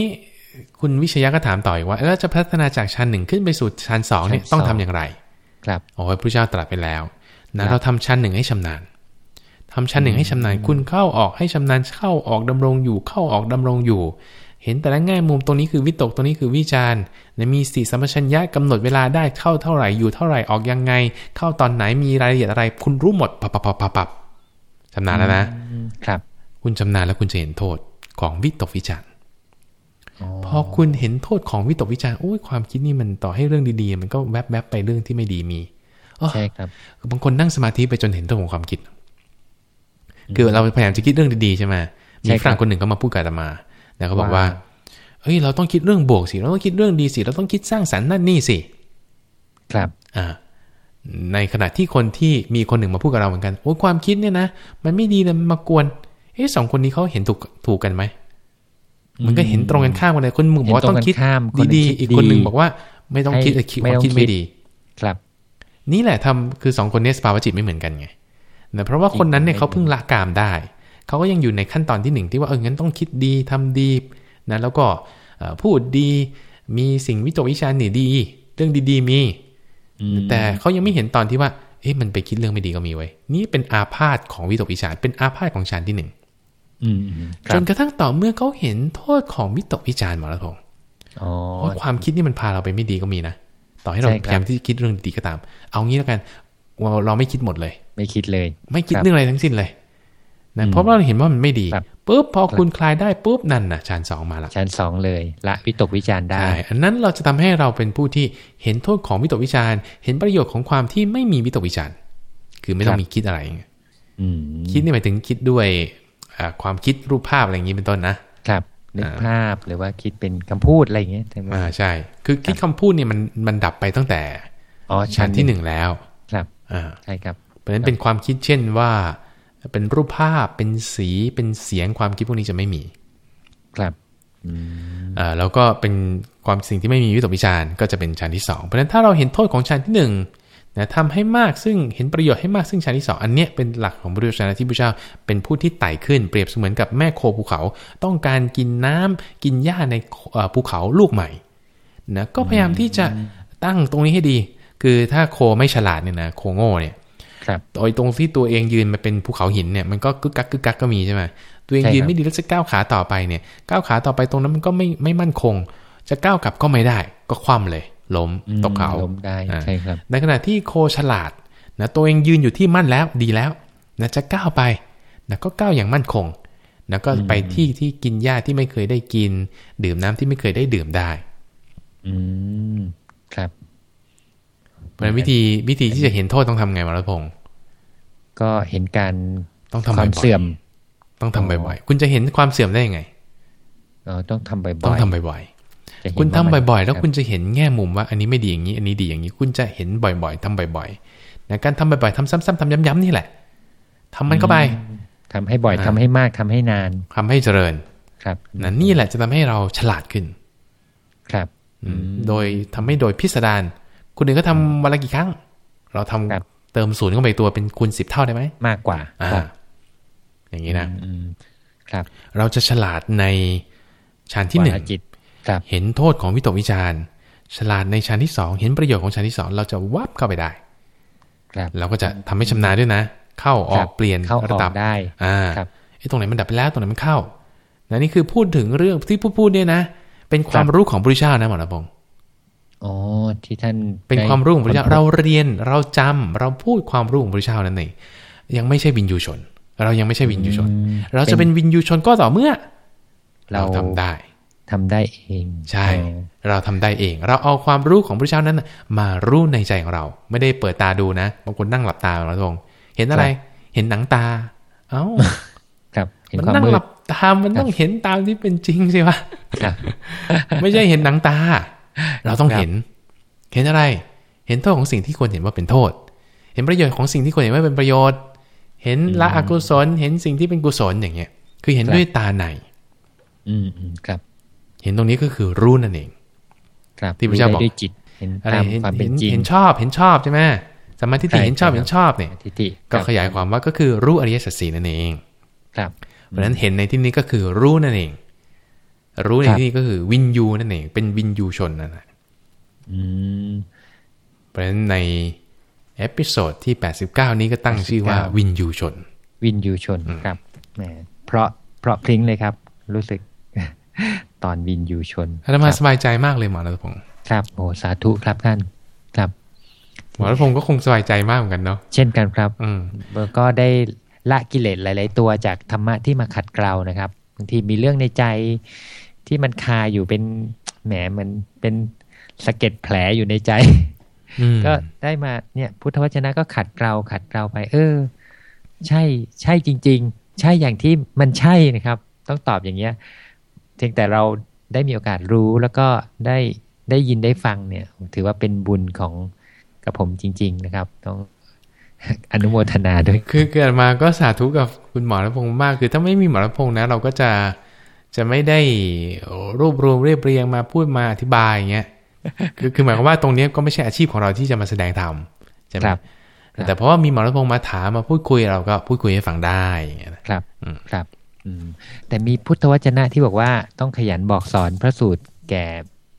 คุณวิชยะก็ถามต่ออีกว่าแล้วจะพัฒนาจากชั้นหนึ่งขึ้นไปสู่ชั้นสองเนี่ยชั้นสองต้องทำอย่างไร ครับโอ้ยพระเจ้าตรัสไปแล้วครันะบเราทำชั้นหนึ่งให้ชำนาญทำชั้นหนึ่งให้ชำนาญ คุณเข้าออกให้ชำนาญเข้าออกดำรงอยู่เข้าออกดำรงอยู่ เห็นแต่ละแง่มุมตรงนี้คือวิตกตรงนี้คือวิจารณ์นะมีสติสัมปชัญญะกำหนดเวลาได้เข้าเท่าไหร่อยู่เท่าไหร่ออกยังไง เข้าตอนไหนมีรายละเอียดอะไร คุณรู้หมดปับปับปับปับปับชำนาญแล้วนะอืมครับ คุณชำนาญแล้วคุณจะเห็นโทษของวิตกวิจารณ์อ๋อพอคุณเห็นโทษของวิตกวิจารณ์โอ้ยความคิดนี่มันต่อให้เรื่องดีๆ มันก็แวบๆไปเรื่องที่ไม่ดีมีอ๋อใช่ครับบางคนนั่งสมาธิไปจนเห็นโทษของความคิด คือเราพยายามจะคิดเรื่องดีๆใช่ไหมใช่มีครับฝรั่งคนหนึ่งก็มาพูดกับอาตมา แล้วก็บอกว่าว่าเฮ้ยเราต้องคิดเรื่องบวกสิเราต้องคิดเรื่องดีสิเราต้องคิดสร้างสรรค์นั่นนี่สิครับอ่าในขณะที่คนที่มีคนหนึ่งมาพูดกับเราเหมือนกันโอ้ยความคิดเนี่ยนะมันไม่ดีเลยมันมากวนเอ๊ะสองคนนี้เขาเห็นถูกถูกกันไหมมันก็เห็นตรงกันข้ามกันเลยคนหมึงบอกว่าต้องคิดเห็นตรงกันข้ามคนหนึ่งดีคิดๆอีกคนหนึ่งดีบอกว่า ไม่ต้องคิดให้คิดไม่ความต้องคิดไม่คิดดี ครับ นี่แหละทำคือสองคนนี้สภาวะจิตไม่เหมือนกันไงนะเพราะว่าคนนั้นเนี่ยจริงเขาเพิ่งละกามได้ เขาก็ยังอยู่ในขั้นตอนที่หนึ่งที่ว่าเอองั้นต้องคิดดีทำดีนะแล้วก็เอ่อพูดดีมีสิ่งวิจกวิจารณ์นี่ดี เรื่องดีๆมีอืมแต่เขายังไม่เห็นตอนที่ว่า เอ๊ะมันไปคิดเรื่องไม่ดีก็มีไว้ยนี่เป็นอาพาธของวิตกวิจารณ์เป็นอาพาธของฌานที่หนึ่งอืมอืมคจรับนกระทั่งต่อเมื่อเขาเห็นโทษของวิตกวิจารณ์หมอแล้วผมอ๋อโอ้ยความคิดนี่มันพาเราไปไม่ดีก็มีนะต่อให้เราใช่ครับพยายามที่จะคิดเรื่องดีก็ตาม เอางี้แล้วกันเราเราไม่คิดหมดเลย ไม่คิดเลย ไม่คิดครับเรื่องอะไรทั้งสิ้นเลย นะอืมเพราะว่าเราเห็นว่ามันไม่ดีครับปุ๊บพอคุณคลายได้ปุ๊บนั่นนะฌานสองมาละชั้นสองเลย ละวิตกวิจารณ์ได้ใช่อันนั้นเราจะทำให้เราเป็นผู้ที่เห็นโทษของวิตกวิจารณ์เห็นประโยชน์ของความที่ไม่มีวิตกวิจารณ์คือไม่ต้อคงรับมีคิดอะไรอืมคิดนี่หมายถึงคิดด้วยอ่าความคิดรูปภาพอะไรอย่างนี้เป็นต้นนะครับนึกอ่าภาพหรือว่าคิดเป็นคำพูดอะไรอย่างเงี้ยใช่ไหมอ่าใช่ คือคิดคำพูดเนี่ยมันมันดับไปตั้งแต่อ๋อชั้นที่หนึ่งแล้ว ครับอ่าใช่ครับเพราะฉะนั้นเป็นความคิดเช่นว่า เป็นรูปภาพเป็นสีเป็นเสียงความคิดพวกนี้จะไม่มี ครับอืมอ่าแล้วก็เป็นความสิ่งที่ไม่มีวิตกวิจารณ์ก็จะเป็นชั้นที่สองเพราะฉะนั้นถ้าเราเห็นโทษของชั้นที่หนึ่งนะทำให้มากซึ่งเห็นประโยชน์ให้มากซึ่งชั้นที่สองอันเนี้ยเป็นหลักของพระพุทธเจ้าที่พระเจ้าเป็นผู้ที่ไต่ขึ้นเปรียบเสมือนกับแม่โคภูเขา ต้องการกินน้ำกินหญ้าในเอ่อภูเขาลูกใหม่นะก็พยายามที่จะตั้งตรงนี้ให้ดี คือถ้าโคไม่ฉลาดเนี่ยนะโคโง่เนี่ย ครับโดยตรงที่ตัวเองยืนมาเป็นภูเขาหินเนี่ยมันก็กึกกักกึกกักก็มีใช่ไหมตัวเองใช่ครับยืนไม่ดีแล้วจะก้าวขาต่อไปเนี่ยก้าวขาต่อไปตรงนั้นมันก็ไม่ไม่มั่นคง จะก้าวกลับก็ไม่ได้ ก็คว่ำเลยล้มอืมตกเขาล้มได้อ่าใช่ครับ ในขณะที่โคฉลาดนะตัวเองยืนอยู่ที่มั่นแล้วดีแล้วนะจะก้าวไปนะก็ก้าวอย่างมั่นคงนะก็ไปที่ที่กินหญ้าที่ไม่เคยได้กิน ดื่มน้ำที่ไม่เคยได้ดื่มได้ อืมครับ เพราะฉะนั้นวิธีวิธีที่จะเห็นโทษต้องทำไงมารัพงศ์ก็เห็นการต้องทำความบ่อยๆเสื่อม ต้องทำบ่อยๆ คุณจะเห็นความเสื่อมได้ยังไงเอ่อต้องทำบ่อยๆต้องทำบ่อยจะๆเห็นคุณทำว่ามันบ่อยๆ แล้วรับคุณจะเห็นแง่มุมว่าอันนี้ไม่ดีอย่างนี้ อันนี้ดีอย่างนี้ คุณจะเห็นบ่อยๆทำบ่อยๆนะการทำบ่อยๆทำซ้ำๆทำย้ำๆนี่แหละทำมันเข้าไปทำให้บ่อยอ่าทำให้มากทำให้นานทำให้เจริญ ครับนะนี่แหละจะทำให้เราฉลาดขึ้น ครับอืมโดยทำให้โดยพิสดาร คุณหนึ่งก็ทำวันละกี่ครั้ง เราทำครับเติมศูนย์เข้าไปตัวเป็นคูณสิบเท่าได้ไหมมากกว่าอ่าครับอย่างนี้นะอืมครับ เราจะฉลาดในฌานที่หนึ่งวาจิตครับเห็นโทษของวิตกวิจารณ์ฉลาดในฌานที่สองเห็นประโยชน์ของฌานที่สองเราจะวับเข้าไปได้ครับเราก็จะทำให้ชำนาญด้วยนะ เข้าออครักบเปลี่ยนเข้าออกระดับได้ อ่าครับไอ้ตรงไหนมันดับไปแล้วตรงไหนมันเข้านะนี่คือพูดถึงเรื่องที่พูดพูดเนี่ยนะ เป็นความรู้ของพระพุทธเจ้านะหมอระพงศ์ อ๋อที่ท่านเป็นได้ความรู้ของพระพุทธเจ้าค้นพบเราเรียนเราจำเราพูดความรู้ของพระพุทธเจ้านั่นเองยังไม่ใช่วินยูชน เรายังไม่ใช่วินยูชนอืมเราจะเป็นวินยูชนก็ต่อเมื่อ เราเราทำได้ทำได้เองใช่อ๋อเราทำได้เอง เราเอาความรู้ของพระเจ้านั้นน่ะมารู้ในใจของเรา ไม่ได้เปิดตาดูนะบางคนนั่งหลับตาเราตรงเห็นอะไร เห็นหนังตา เอ้าครับเห็นมันความนั่งมืหดลับตามันต้องเห็นตามที่เป็นจริงสิวะครับไม่ใช่เห็นหนังตา เราต้องครับเห็น เห็นอะไร เห็นโทษของสิ่งที่ควรเห็นว่าเป็นโทษ เห็นประโยชน์ของสิ่งที่ควรเห็นว่าเป็นประโยชน์ เห็นละอกุศล เห็นสิ่งที่เป็นกุศลอย่างเงี้ย คือเห็นด้วยตาในอืมอืมครับ เห็นตรงนี้ก็คือรู้นั่นเอง ครับที่พระเจ้าบอกรู้ได้ด้วยจิต เห็นอะไรตามเห็นความเป็นเห็นจริงเห็นชอบ เห็นชอบใช่ไหมสมมาธิฏฐิใช่เห็นชอบครับเห็นชอบเนี่ยทิฏฐิก็ขยายความว่าก็คือรู้อริยสัจสี่นั่นเอง ครับเพราะฉะนั้นเห็นในที่นี้ก็คือรู้นั่นเอง รู้ในครับที่นี้ก็คือวินยูนั่นเองเป็นวินยูชนนั่นแหละอืมเพราะฉะนั้นใน episode ที่ 89 นี้ก็ตั้งชื่อว่า89วิญญูชน วิญญูชนครับแหมเพราะเพราะพริ้งเลยครับ รู้สึกตอนวิญญูชนอาตมาครับสบายใจมากเลยหมอณัฐพงศ์ครับโอ้สาธุครับท่านครับหมอณัฐพงศ์ก็คงสบายใจมากเหมือนกันเนาะเช่นกันครับ อืมแล้วก็ได้ละกิเลสหลาย ๆ ตัวจากธรรมะที่มาขัดเกลานะครับบางทีมีเรื่องในใจ ที่มันคาอยู่เป็นแหมเหมันเป็นสะเก็ดแผลอยู่ในใจอืมก็ได้มาเนี่ย พุทธวจนะก็ขัดเกลาขัดเกลาไป เออ ใช่ใช่จริง ๆ ใช่อย่างที่มันใช่นะครับ ต้องตอบอย่างเงี้ยเพียงแต่เราได้มีโอกาสรู้แล้วก็ได้ได้ยินได้ฟังเนี่ย ถือว่าเป็นบุญของกับผมจริง ๆ นะครับ ต้องอนุโมทนาด้วย คือเกิดมาก็สาธุกับคุณหมอรัตพงศ์มาก คือถ้าไม่มีหมอรัตพงศ์นะ เราก็จะ จะไม่ได้รวบรวมเรียบเรียงมาพูดมาอธิบายอย่างเงี้ยคือคือหมายความว่าตรงเนี้ยก็ไม่ใช่อาชีพของเราที่จะมาแสดงธรรมใช่ไหมครับครับแต่เพราะว่ามีหมอรัตพงศ์มาถามมาพูดคุยเราก็พูดคุยให้ฟังได้อย่างเงี้ยนะครับอืมครับอืมแต่มีพุทธวจนะที่บอกว่าต้องขยันบอกสอนพระสูตรแก่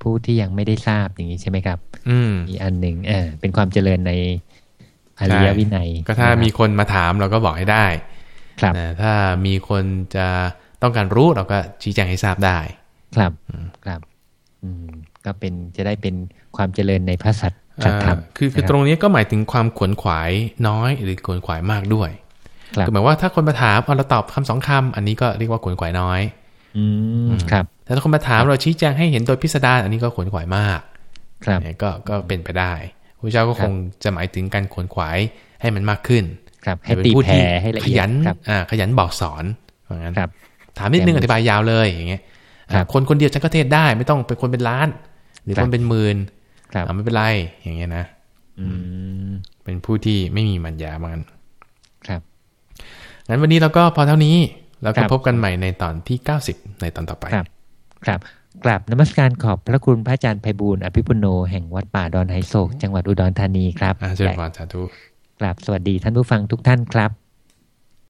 ผู้ที่ยังไม่ได้ทราบอย่างนี้ใช่ไหมครับ อืมมีอันหนึ่งเออเป็นความเจริญในอริยวินัย ก็ถ้านะครับมีคนมาถามเราก็บอกให้ได้ครับนะถ้ามีคนจะ ต้องการรู้เราก็ชี้แจงให้ทราบได้ ครับครับ อืมก็เป็นจะได้เป็นความเจริญในพระสัตสัตธรรมอ่าคือคือนะตรับรงนี้ก็หมายถึงความขวนขวายน้อยหรือขวนขวายมากด้วยครับคือหมายว่าถ้าคนมาถามเอาเราตอบคำสองคำอันนี้ก็เรียกว่าขวนขวายน้อย อืมครับแต่ถ้าคนมาถามเราชี้แจงให้เห็นโดยพิสดารอันนี้ก็ขวนขวายมาก ครับเนี่ยก็ก็เป็นไปได้พระเจ้าก็ครัคบงจะหมายถึงการขวนขวายให้มันมากขึ้น ครับ ให้จะเป็นตีผู้แผ่ที่ให้ละขเอียยัดนครับอ่าขยันบอกสอนว่างั้นครับ ถามนิดนึงแกอธิบายยาวเลยอย่างเงี้ยอ่าครับคนคนเดียวฉันก็เทศได้ไม่ต้องเป็นคนเป็นล้าน หรือครับคนเป็นหมื่นครับอ่าไม่เป็นไรอย่างเงี้ยนะอืมเป็นผู้ที่ไม่มีมัญญาเหมือนกันครับงั้นวันนี้เราก็พอเท่านี้แล้วครัก็บพบกันใหม่ในตอนที่ 90 ในตอนต่อไปครับ ครับกราบนมัสการขอบพระคุณพระอาจารย์ไพบูลย์อภิปุโนแห่งวัดป่าดอนไฮโศก จังหวัดอุดรธานีครับอ่าเชิญพรสาธุกราบสวัสดีท่านผู้ฟังทุกท่านครับ